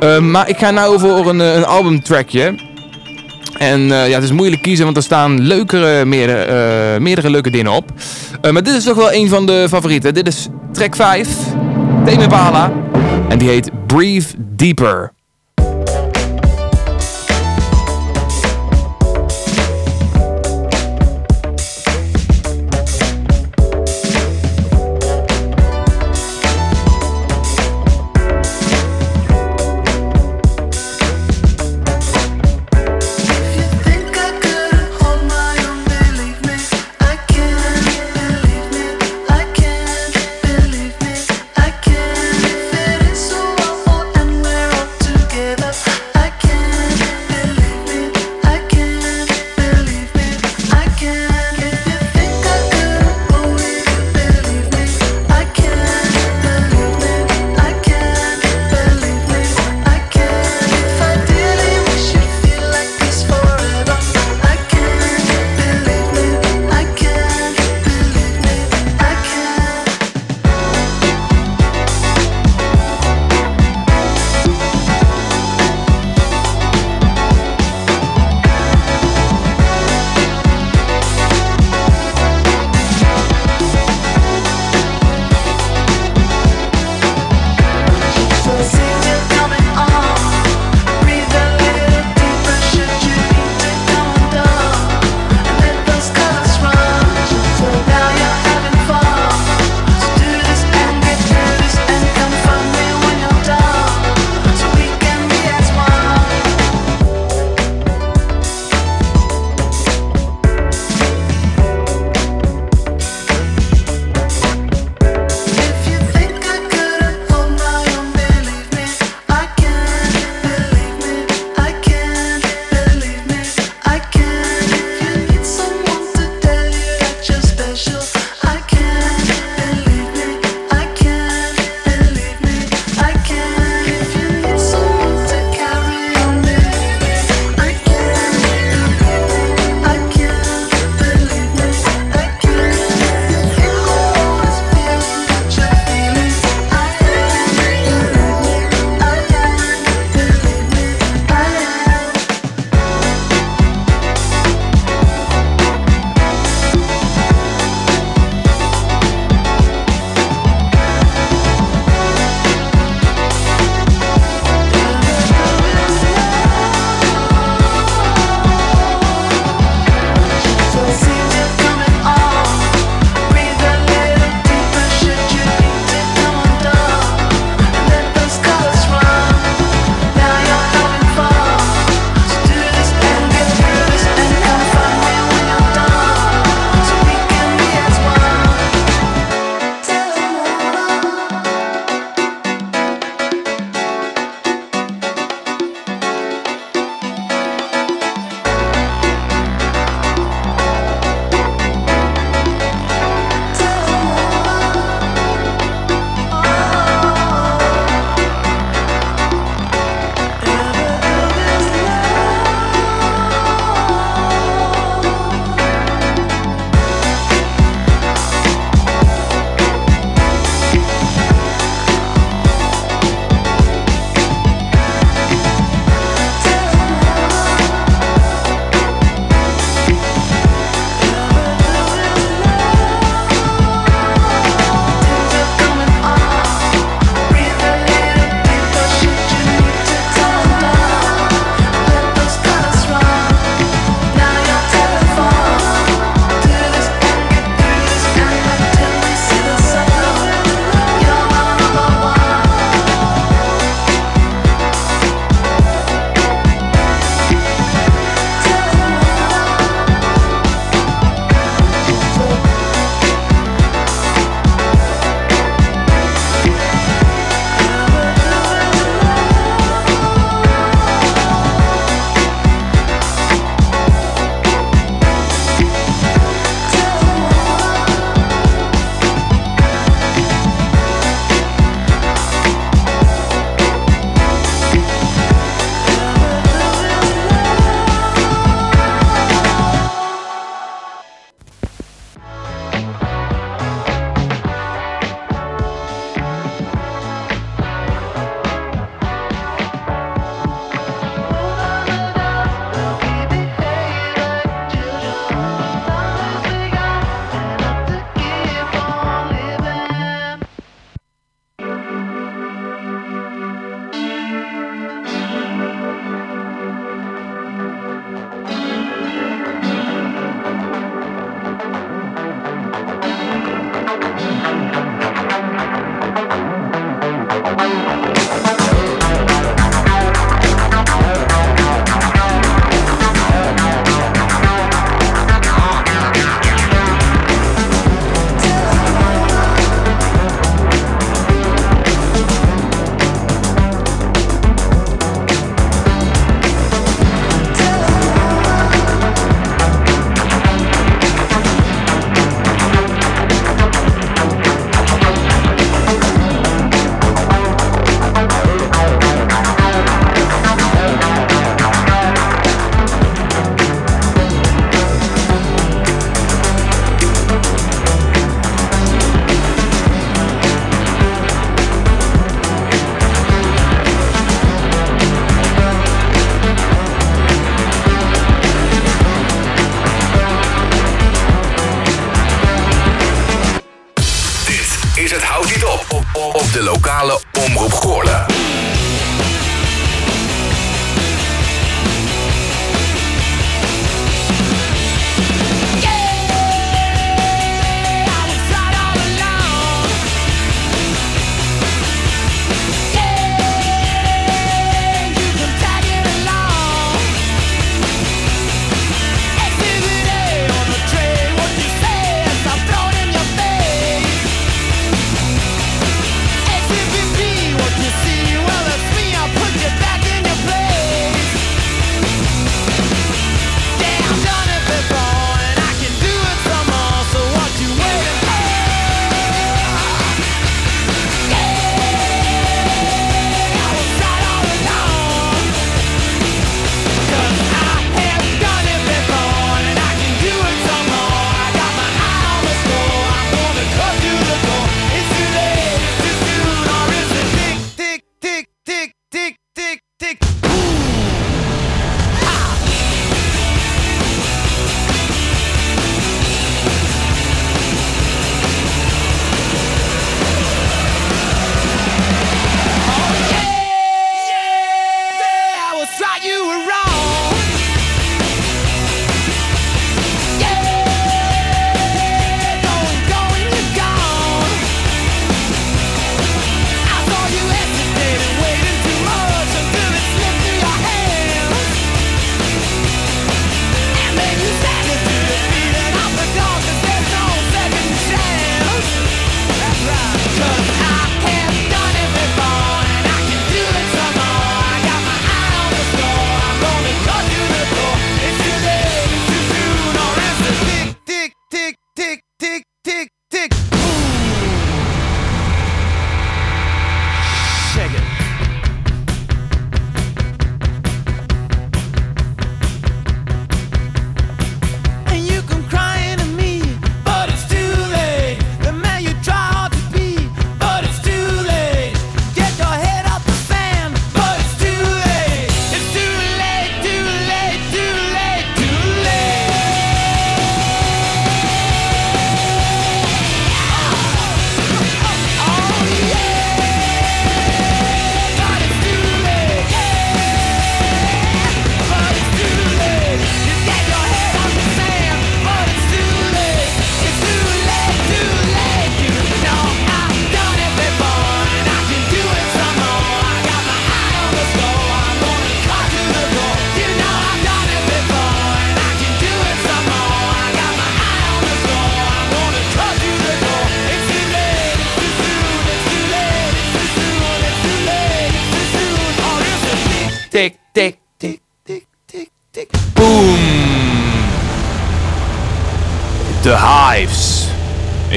Eh, maar ik ga nou voor een, een albumtrackje. En eh, ja, het is moeilijk kiezen, want er staan leukere, meerdere, eh, meerdere leuke dingen op. Eh, maar dit is toch wel een van de favorieten. Dit is track 5, Tame Impala. En die heet Breathe Deeper.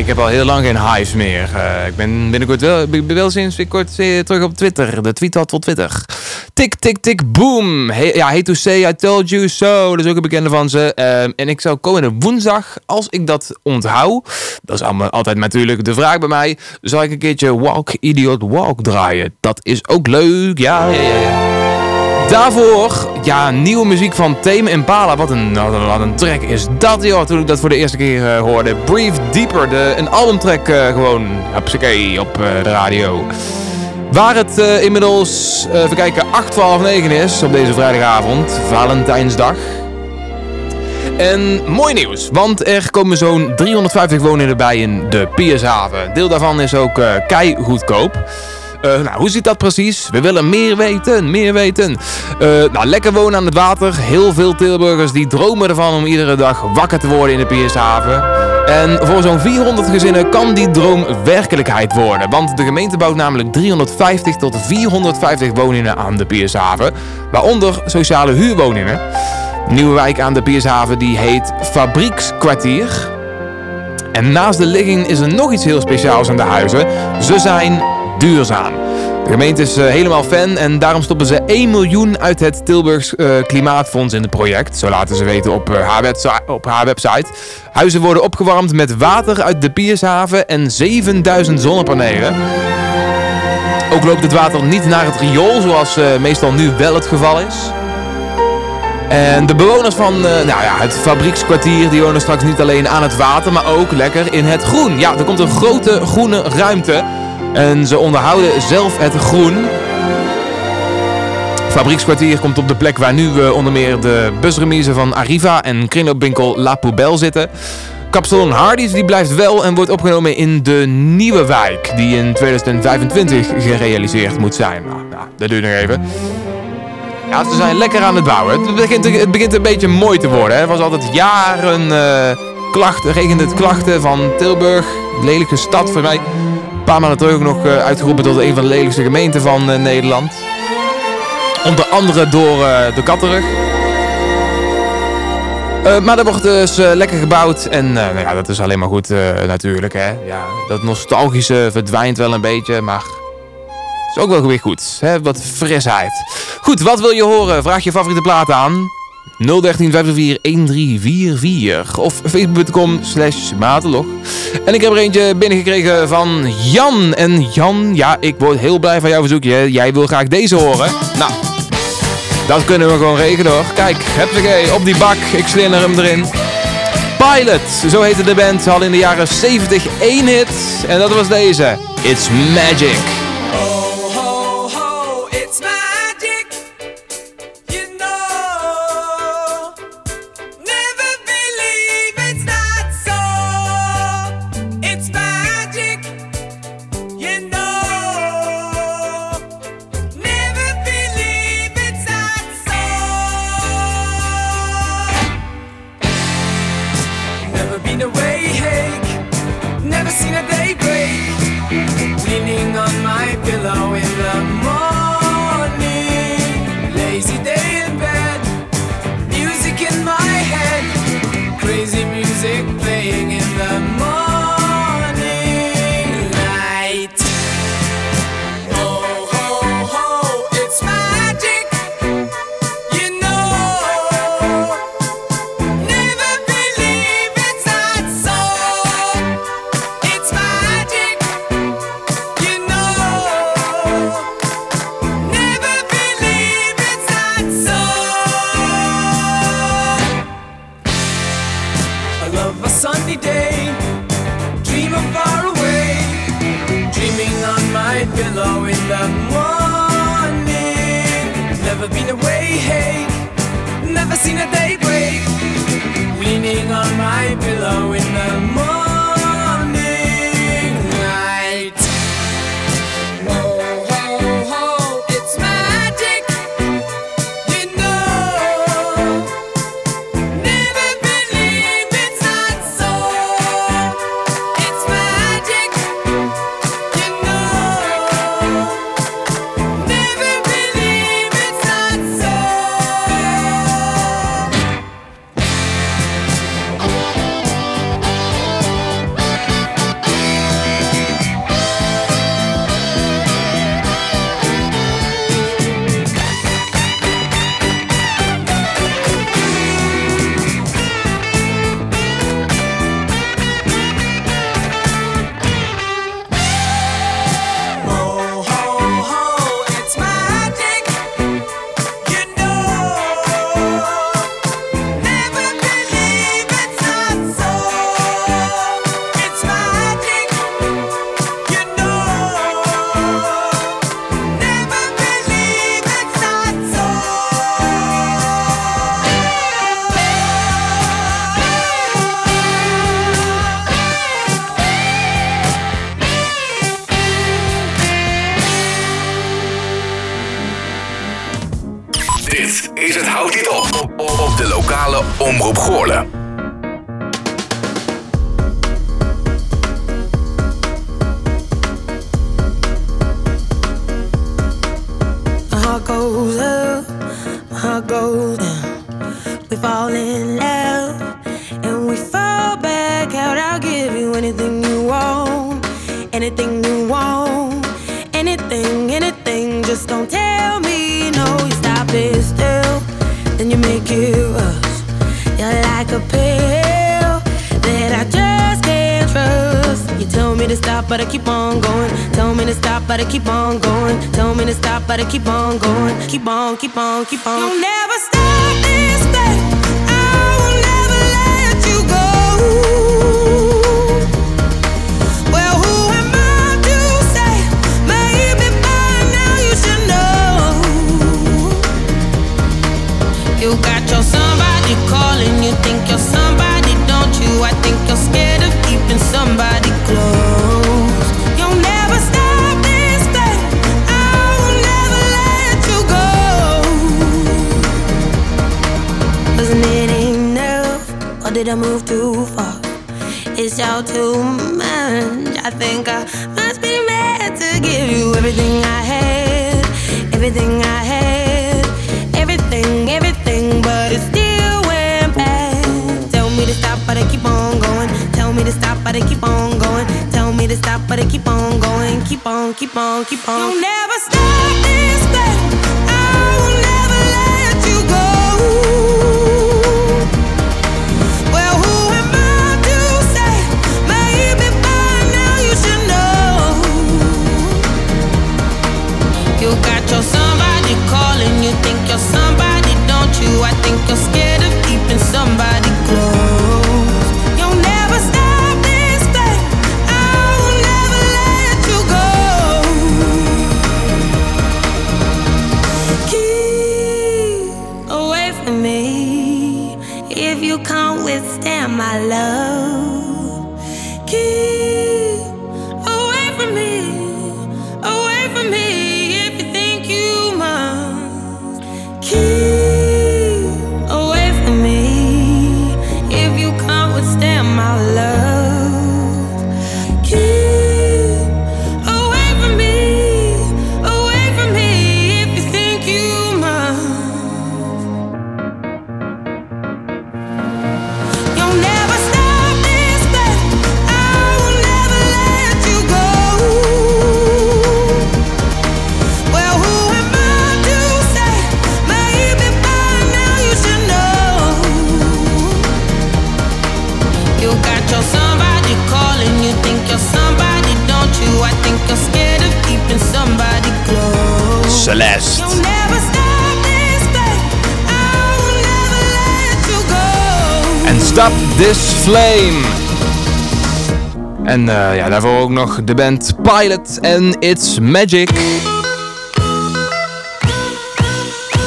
Ik heb al heel lang geen Hives meer. Eh, ik ben binnenkort wel, ben wel sinds kort eh, terug op Twitter. De tweet had op Twitter. Tik, tik, tik, boom. Hey, ja, hate to say, I told you so. Dat is ook een bekende van ze. Ehm, en ik zou komende woensdag, als ik dat onthoud, dat is allemaal, altijd natuurlijk de vraag bij mij, zal ik een keertje Walk Idiot Walk draaien. Dat is ook leuk. Ja, ja, ja. ja. Daarvoor, ja, nieuwe muziek van Tame Impala. Wat een, wat een, track is dat, joh, toen ik dat voor de eerste keer eh, hoorde. Breathe Deeper, de, een albumtrack eh, gewoon, op eh, de radio. Waar het inmiddels, even kijken, 8 voor half 9 is op deze vrijdagavond, Valentijnsdag. En mooi nieuws, want er komen zo'n 350 woningen bij in de Piershaven. Deel daarvan is ook kei goedkoop. Eh, nou, hoe zit dat precies? We willen meer weten, meer weten. Eh, nou, lekker wonen aan het water. Heel veel Tilburgers die dromen ervan om iedere dag wakker te worden in de Piershaven. En voor zo'n 400 gezinnen kan die droom werkelijkheid worden. Want de gemeente bouwt namelijk 350 tot 450 woningen aan de Piershaven. Waaronder sociale huurwoningen. Nieuwe wijk aan de Piershaven die heet Fabriekskwartier. En naast de ligging is er nog iets heel speciaals aan de huizen. Ze zijn duurzaam. De gemeente is eh, helemaal fan en daarom stoppen ze 1 miljoen uit het Tilburgs eh, Klimaatfonds in het project. Zo laten ze weten op, eh, haar, op haar website. Huizen worden opgewarmd met water uit de Piershaven en 7000 zonnepanelen. Ook loopt het water niet naar het riool, zoals meestal nu wel het geval is. En de bewoners van nou ja, het fabriekskwartier die wonen straks niet alleen aan het water, maar ook lekker in het groen. Ja, er komt een grote groene ruimte en ze onderhouden zelf het groen. Fabriekskwartier komt op de plek waar nu eh, onder meer de busremise van Arriva en kringloopwinkel La Poubelle zitten. Kapsalon Hardy's die blijft wel en wordt opgenomen in de nieuwe wijk die in 2025 gerealiseerd moet zijn. Nou, nou dat duurt nog even. Ja, ze zijn lekker aan het bouwen. Het begint, het begint een beetje mooi te worden. Hè. Was altijd jaren eh, klachten, regende het klachten van Tilburg. Lelijke stad voor mij. Een paar maanden terug ook nog eh, uitgeroepen tot een van de lelijkste gemeenten van eh, Nederland. Onder andere door eh, de Kattenrug. Eh, maar er wordt dus lekker gebouwd en nou ja, dat is alleen maar goed natuurlijk. Hè. Ja, dat nostalgische verdwijnt wel een beetje, maar is ook wel weer goed. Hè? Wat frisheid. Goed, wat wil je horen? Vraag je favoriete plaat aan. 013 504 1344 of facebook.com slash matelog. En ik heb er eentje binnengekregen van Jan. En Jan, ja, ik word heel blij van jouw verzoekje. Jij wil graag deze horen. Nou, dat kunnen we gewoon regelen hoor. Kijk, hupsakee, op die bak. Ik slinger hem erin. Pilot, zo heette de band. Hadden in de jaren 70 één hit. En dat was deze. It's Magic. Stop This Flame. En eh, ja, daarvoor ook nog de band Pilot en It's Magic.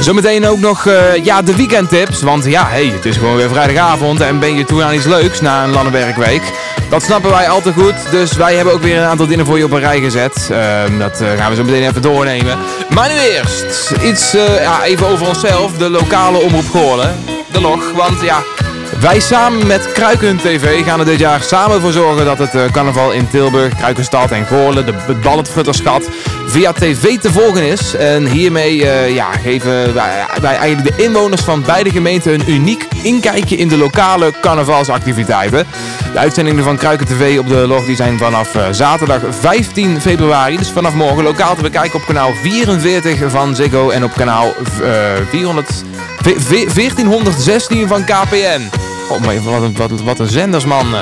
Zometeen ook nog eh, ja, de weekendtips. Want ja, hey, het is gewoon weer vrijdagavond en ben je toe aan iets leuks na een lange werkweek. Dat snappen wij al te goed. Dus wij hebben ook weer een aantal dingen voor je op een rij gezet. Ehm, dat eh, gaan we zo meteen even doornemen. Maar nu eerst iets ja, even over onszelf. De lokale omroep Goorlen. De log. Want ja, wij samen met Kruiken TV gaan er dit jaar samen voor zorgen dat het eh, carnaval in Tilburg, Kruikenstad en Goorlen, de, het Balletfutterschat, via tv te volgen is. En hiermee eh, ja, geven wij, eigenlijk de inwoners van beide gemeenten een uniek inkijkje in de lokale carnavalsactiviteiten. De uitzendingen van Kruiken TV op de log die zijn vanaf eh, zaterdag 15 februari, dus vanaf morgen lokaal te bekijken op kanaal 44 van Ziggo en op kanaal eh, 400, ve- ve- 1416 van KPN. Oh, wat een, wat, wat een zendersman.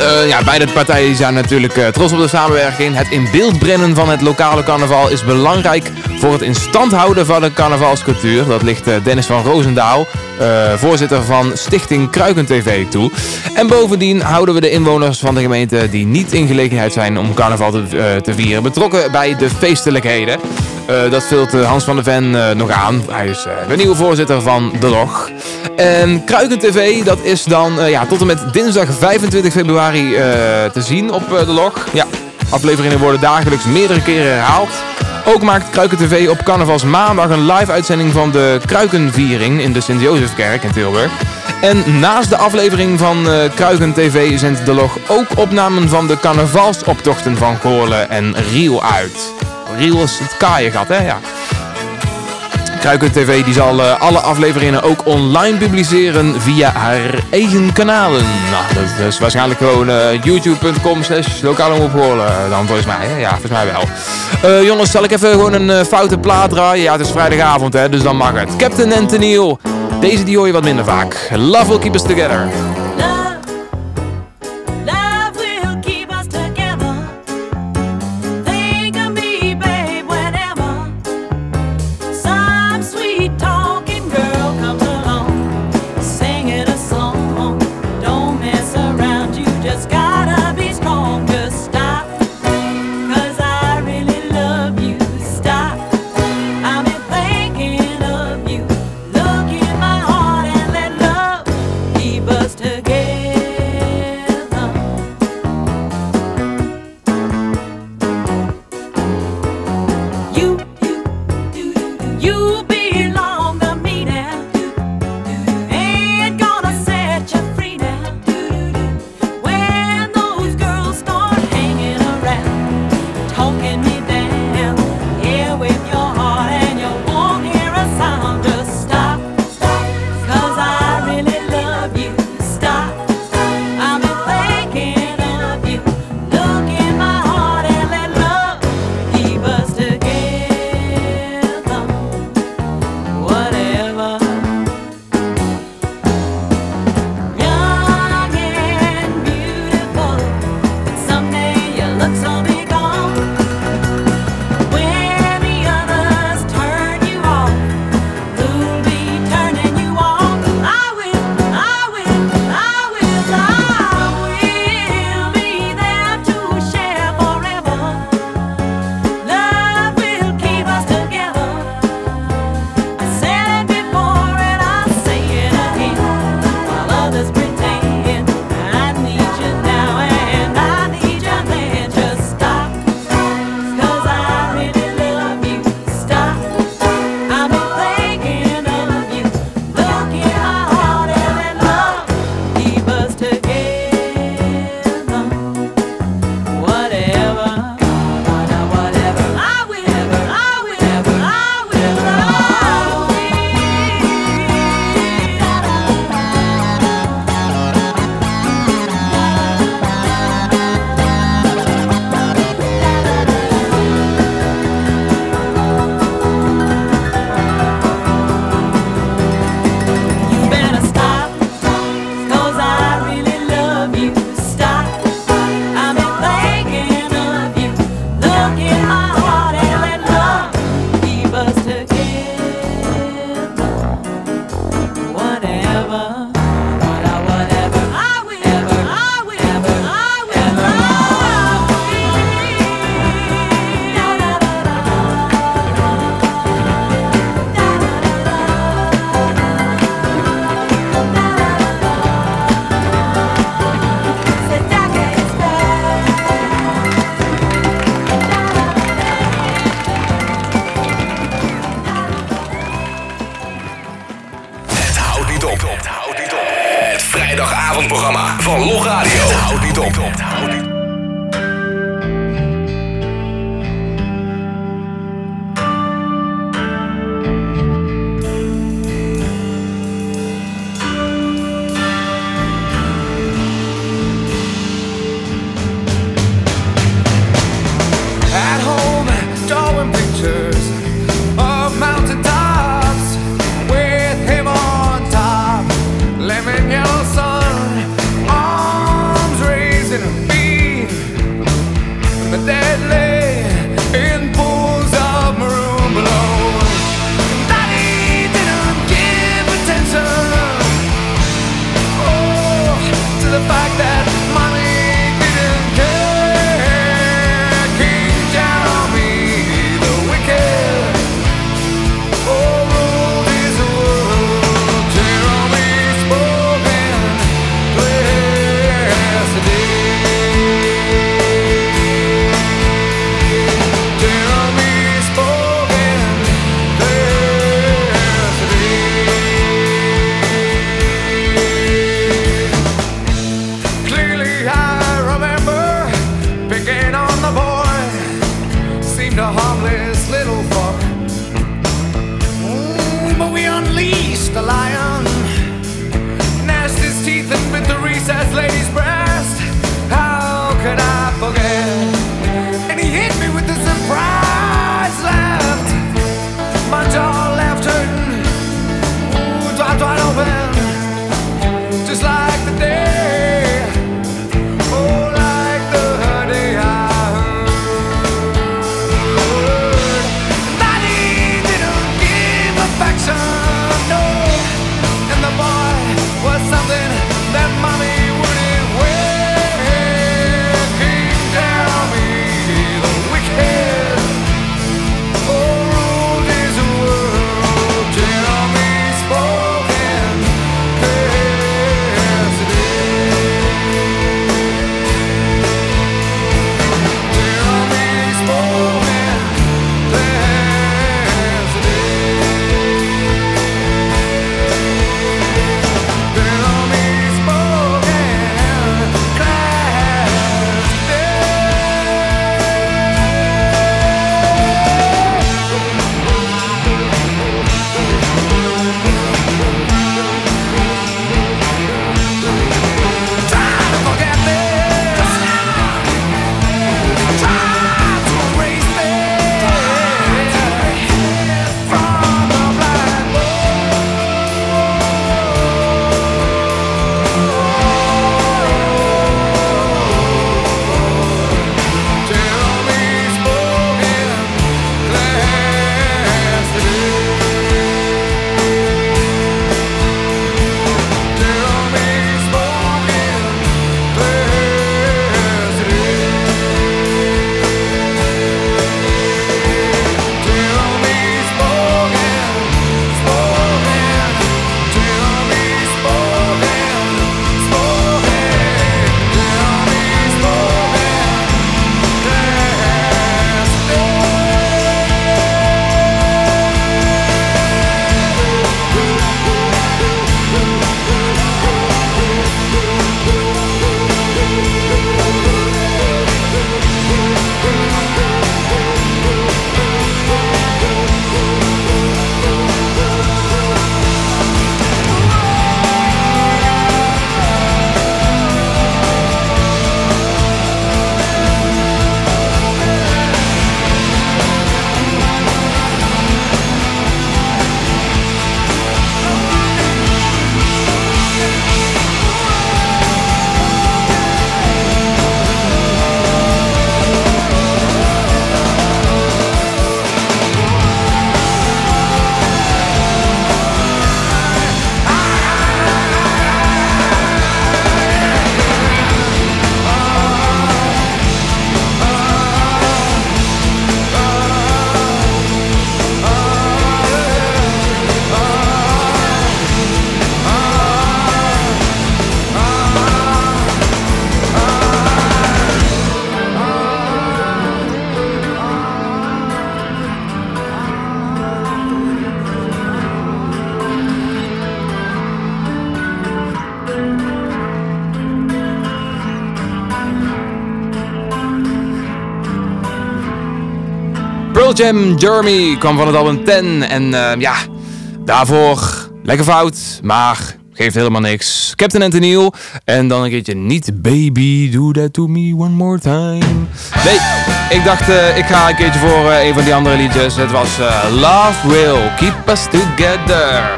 Eh, ja, beide partijen zijn natuurlijk eh, trots op de samenwerking. Het in beeld brengen van het lokale carnaval is belangrijk voor het in stand houden van de carnavalscultuur. Dat ligt eh, Dennis van Roosendaal, eh, voorzitter van Stichting Kruiken TV, toe. En bovendien houden we de inwoners van de gemeente die niet in gelegenheid zijn om carnaval te, eh, te vieren betrokken bij de feestelijkheden. Dat vult Hans van der Ven nog aan. Hij is de nieuwe voorzitter van de Log. En Kruiken TV, dat is dan ja, tot en met dinsdag 25 februari te zien op de Log. Ja, afleveringen worden dagelijks meerdere keren herhaald. Ook maakt Kruiken TV op carnavalsmaandag een live uitzending van de Kruikenviering in de Sint-Jozefkerk in Tilburg. En naast de aflevering van eh, Kruiken TV zendt de Log ook opnamen van de carnavalsoptochten van Goorlen en Riel uit. Riel is het kaaiengat, hè? Ja. Kruiken TV die zal eh, alle afleveringen ook online publiceren via haar eigen kanalen. Nou, dat is waarschijnlijk gewoon eh, youtube.com slash lokale eh, dan volgens mij. Ja, volgens mij wel. Eh, jongens, zal ik even gewoon een foute plaat draaien? Ja, het is vrijdagavond, hè, dus dan mag het. Captain Anthony, deze die hoor je wat minder vaak. Love will keep us together. Jam Jeremy kwam van het album 10 en eh, ja, daarvoor lekker fout, maar geeft helemaal niks. Captain and en dan een keertje niet Baby, do that to me one more time. Nee, ik dacht eh, ik ga een keertje voor eh, een van die andere liedjes. Het was eh, Love Will Keep Us Together.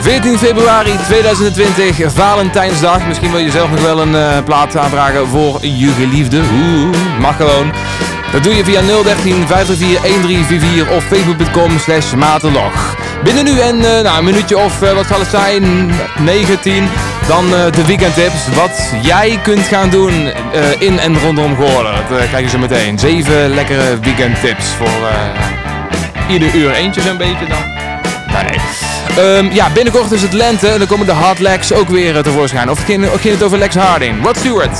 14 februari 2020, Valentijnsdag. Misschien wil je zelf nog wel een plaat aanvragen voor je geliefde. Oeh, mag gewoon. Dat doe je via 013 534 1344 of facebook.com slash. Binnen nu en eh, nou, een minuutje of eh, wat zal het zijn, 19, dan eh, de weekendtips. Wat jij kunt gaan doen in en rondom Goorlen. Dat krijg je zo meteen. Zeven lekkere weekendtips voor ieder uur eentje zo'n beetje dan. Nee. Ehm, ja, binnenkort is het lente en dan komen de hard legs ook weer tevoorschijn. Of ging, ging het over Lex Harding? Rod Stewart.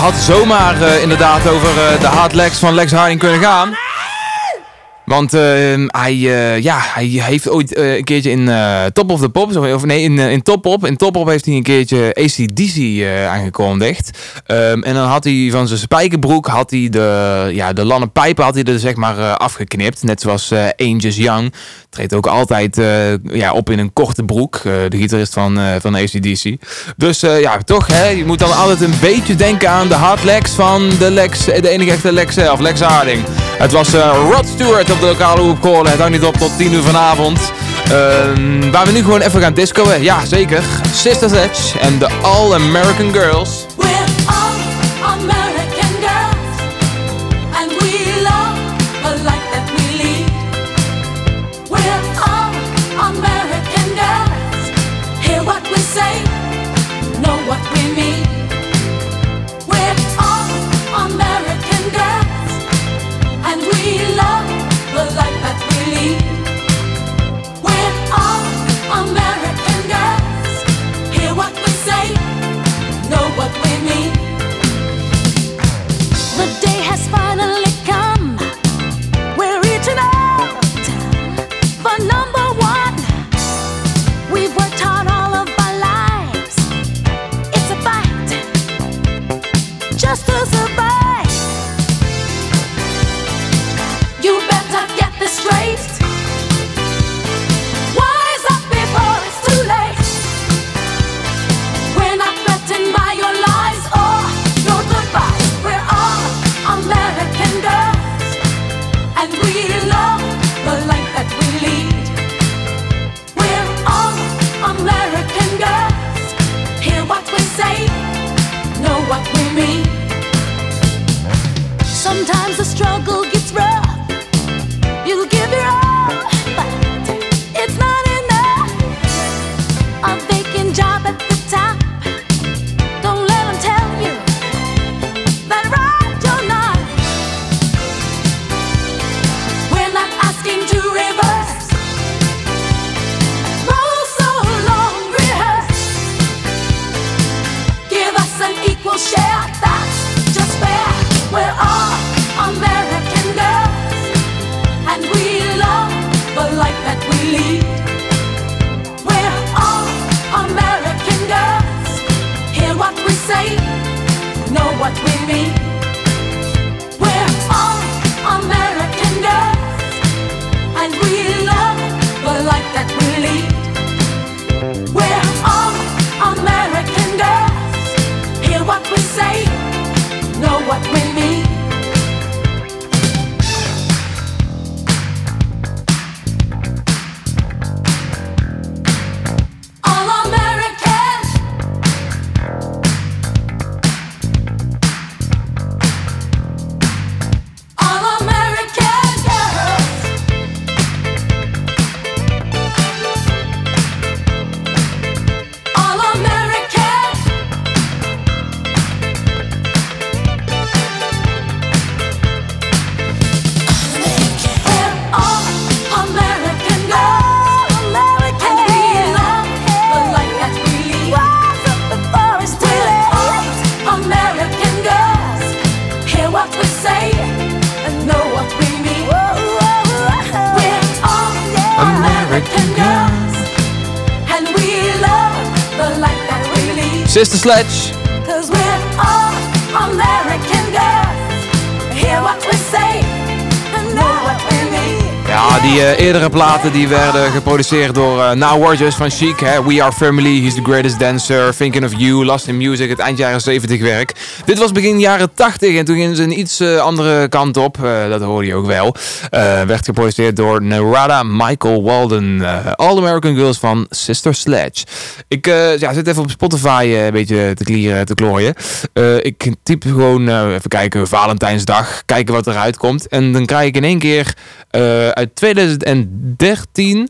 Had zomaar eh, inderdaad over eh, de hard legs van Lex Harding kunnen gaan. Want eh, hij, eh, ja, hij heeft ooit eh, een keertje in eh, Top of the Pops, of, nee, in, in Top Op. In Top Op heeft hij een keertje ACDC aangekondigd. Ehm, en dan had hij van zijn spijkerbroek, had hij de, ja, de lange pijpen had hij er zeg maar afgeknipt. Net zoals eh Angus Young. Treedt ook altijd ja, op in een korte broek. de gitarist van, van ACDC. Dus ja, toch, hè, je moet dan altijd een beetje denken aan de hard legs van de, Lex, de enige echte Lex zelf, Lex Harding. Het was Rod Stewart op de lokale hoek. Het hangt niet op tot 10 uur vanavond. Ehm, waar we nu gewoon even gaan discoen. Ja, zeker. Sister Sledge en de All American Girls. Sledge. Cause we're all American girls. Hear what we say and know what we mean. Ja, die eh, eerdere platen die werden geproduceerd door eh Now Rogers van Chic. Hè? We Are Family, He's the Greatest Dancer, Thinking of You, Lost in Music, het eind jaren 70 werk. Dit was begin jaren 80 en toen gingen ze een iets eh, andere kant op. Eh, dat hoorde je ook wel. Eh, werd geproduceerd door Narada Michael Walden. All American Girls van Sister Sledge. Ik ja, zit even op Spotify een beetje te klieren, te klooien. Ik typ gewoon even kijken, Valentijnsdag, kijken wat eruit komt. En dan krijg ik in één keer uit 2013,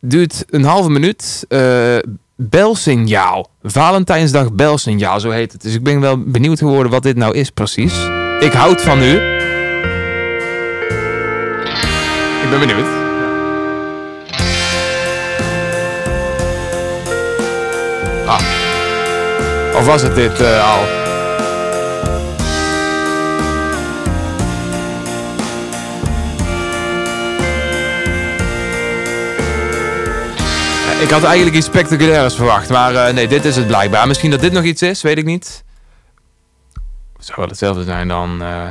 duurt een halve minuut, eh, belsignaal. Valentijnsdag belsignaal, zo heet het. Dus ik ben wel benieuwd geworden wat dit nou is precies. Ik houd van u. Ik ben benieuwd. Ah. Of was het dit eh, al? Ik had eigenlijk iets spectaculairs verwacht, maar eh, nee, dit is het blijkbaar. Misschien dat dit nog iets is, weet ik niet. Het zou wel hetzelfde zijn dan... eh,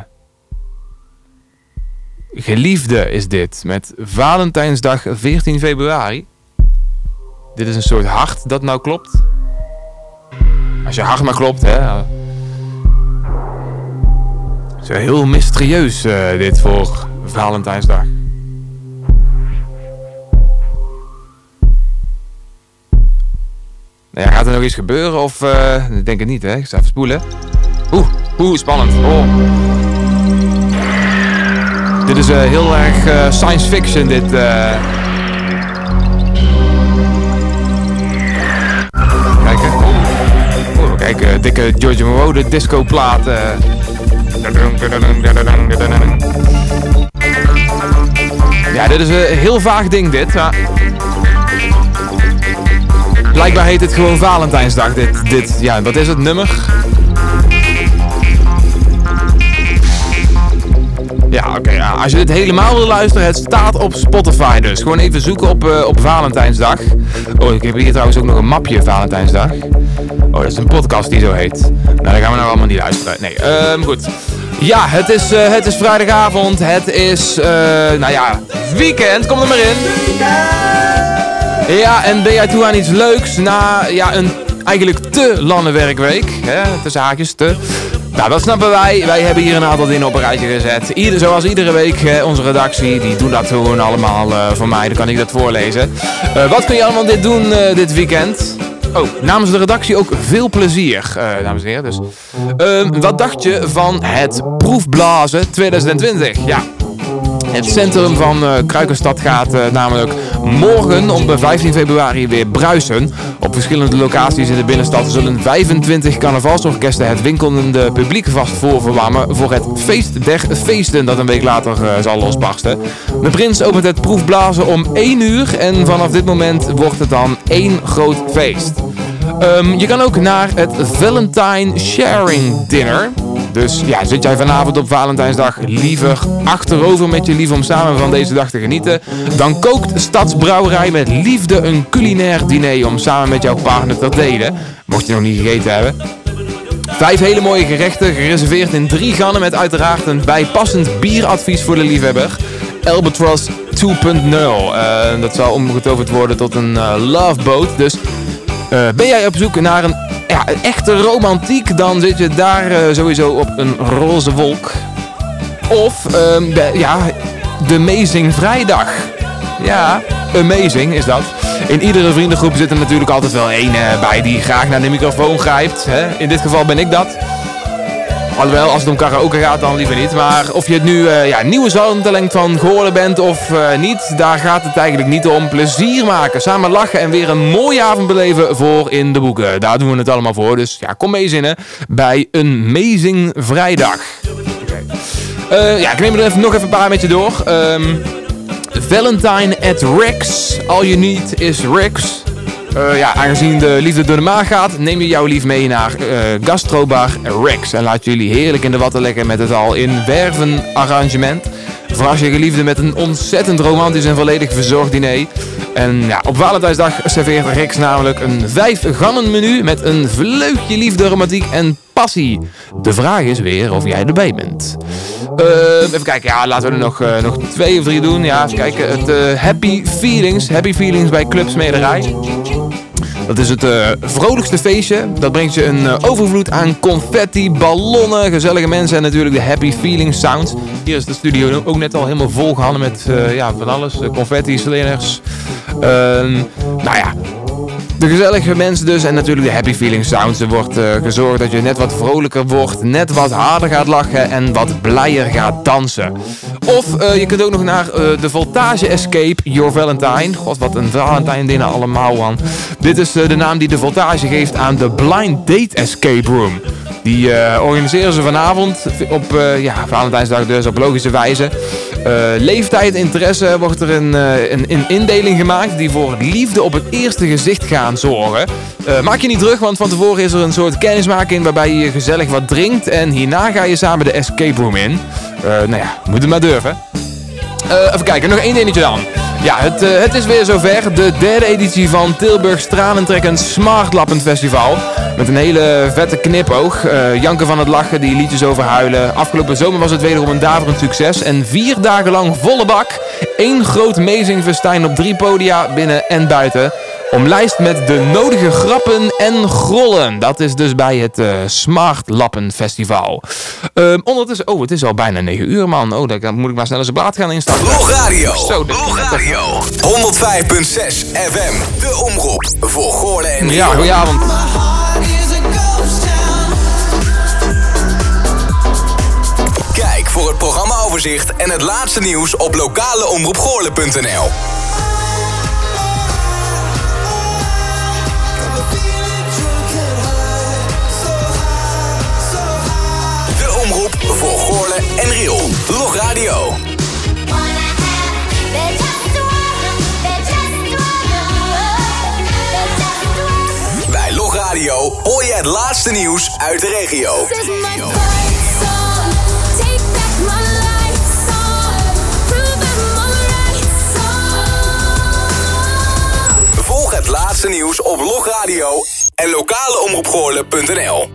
Geliefde is dit, met Valentijnsdag 14 februari. Dit is een soort hart dat nou klopt. Als je hart maar klopt, hè. Het is heel mysterieus eh, dit voor Valentijnsdag. Nou ja, gaat er nog iets gebeuren of... eh, ik denk het niet, hè. Ik sta even spoelen. Oeh, oeh, spannend. Oh. Dit is eh, heel erg eh, science fiction, dit... Kijken. Oeh, kijk, dikke Giorgio Moroder disco plaat. Ja, dit is een heel vaag ding dit. Maar... Blijkbaar heet het gewoon Valentijnsdag. Dit, dit, ja, wat is het nummer? Ja, oké. ja. Als je dit helemaal wil luisteren, het staat op Spotify dus. Gewoon even zoeken op, eh, op Valentijnsdag. Oh, ik heb hier trouwens ook nog een mapje Valentijnsdag. Oh, dat is een podcast die zo heet. Nou, dan gaan we nou allemaal niet luisteren. Nee, ehm, goed. Ja, het is, eh, het is vrijdagavond. Het is, eh, nou ja, weekend. Kom er maar in. Ja, en ben jij toe aan iets leuks na ja, een eigenlijk te lange werkweek? Hè? Tussen haakjes, te. Nou, dat snappen wij. Wij hebben hier een aantal dingen op een rijtje gezet. Ieder, zoals iedere week, onze redactie, die doen dat gewoon allemaal eh, voor mij. Dan kan ik dat voorlezen. Eh, wat kun je allemaal dit doen eh, dit weekend? Oh, namens de redactie ook veel plezier, dames en heren. Dus, Ehm, wat dacht je van het proefblazen 2020? Ja, het centrum van Kruikenstad gaat namelijk morgen op 15 februari weer bruisen. Op verschillende locaties in de binnenstad zullen 25 carnavalsorkesten het winkelende publiek vast voorverwarmen voor het feest der feesten dat een week later eh, zal losbarsten. De prins opent het proefblazen om 1 uur en vanaf dit moment wordt het dan één groot feest. Ehm, je kan ook naar het Valentine Sharing Dinner. Dus ja, zit jij vanavond op Valentijnsdag liever achterover met je lief om samen van deze dag te genieten? Dan kookt Stadsbrouwerij met liefde een culinair diner om samen met jouw partner te delen. Mocht je nog niet gegeten hebben. Vijf hele mooie gerechten, gereserveerd in drie gannen met uiteraard een bijpassend bieradvies voor de liefhebber. Albatross 2.0. Eh, dat zal omgetoverd worden tot een eh, loveboat. Dus eh, ben jij op zoek naar een, ja, een echte romantiek, dan zit je daar eh, sowieso op een roze wolk. Of, ehm, de, ja, de Amazing Vrijdag. Ja, amazing is dat. In iedere vriendengroep zit er natuurlijk altijd wel één eh, bij die graag naar de microfoon grijpt. Hè? In dit geval ben ik dat. Alhoewel, als het om karaoke gaat, dan liever niet. Maar of je het nu eh, ja, nieuwe zandtalent van geworden bent of eh, niet, daar gaat het eigenlijk niet om. Plezier maken, samen lachen en weer een mooie avond beleven voor in de boeken. Daar doen we het allemaal voor. Dus ja, kom meezinnen bij een Amazing Vrijdag. Eh, ja, ik neem er even, nog even een paar met je door. Ehm, Valentine at Rex. All you need is Rex. Eh, ja, aangezien de liefde door de maag gaat, neem je jouw lief mee naar eh, gastrobar Rex. En laat jullie heerlijk in de watten leggen met het al in werven arrangement. Verras je geliefde met een ontzettend romantisch en volledig verzorgd diner. En ja, op Valentijnsdag serveert Rex namelijk een vijf gannen menu met een vleugje liefde, romantiek en passie. De vraag is weer of jij erbij bent. Eh, even kijken, ja, laten we er nog, eh, nog twee of drie doen. Ja, even kijken. Het eh, Happy Feelings. Happy Feelings bij Club Smederij. Dat is het vrolijkste feestje. Dat brengt je een overvloed aan confetti, ballonnen, gezellige mensen en natuurlijk de happy feeling sound. Hier is de studio ook net al helemaal vol gehangen met ja, van alles. Confetti, slingers. Ehm, nou ja, de gezellige mensen dus en natuurlijk de happy feeling sounds. Er wordt eh, gezorgd dat je net wat vrolijker wordt, net wat harder gaat lachen en wat blijer gaat dansen. Of eh, je kunt ook nog naar eh, de Voltage Escape Your Valentine. God, wat een Valentine dinner allemaal, man. Dit is de naam die de Voltage geeft aan de Blind Date Escape Room. Die eh, organiseren ze vanavond op eh, ja, Valentijnsdag dus op logische wijze. Eh, leeftijd, interesse wordt er een, een, indeling gemaakt die voor liefde op het eerste gezicht gaan zorgen. Maak je niet terug, want van tevoren is er een soort kennismaking waarbij je gezellig wat drinkt. En hierna ga je samen de escape room in. Nou ja, moet het maar durven. Even kijken, nog één dingetje dan. Ja, het, eh, het is weer zover. De derde editie van Tilburg Stralentrekkend Smartlappend Festival. Met een hele vette knipoog. Eh, Janke van het Lachen, die liedjes over huilen. Afgelopen zomer was het wederom een daverend succes. En vier dagen lang volle bak. Eén groot mezingfestijn op drie podia binnen en buiten. Omlijst met de nodige grappen en grollen. Dat is dus bij het eh Smartlappen Festival. Ehm, ondertussen, oh, het is al bijna 9 uur, man. Oh, dan moet ik maar snel eens een blaad gaan instarten. Log Radio. Zo, Radio. 105.6 FM. De omroep voor Goorlen en Ja, goedenavond. Kijk voor het programmaoverzicht en het laatste nieuws op lokaleomroepgoorlen.nl. Log Radio. Bij Log Radio hoor je het laatste nieuws uit de regio. Volg het laatste nieuws op Log Radio en lokaleomroepgoorlen.nl.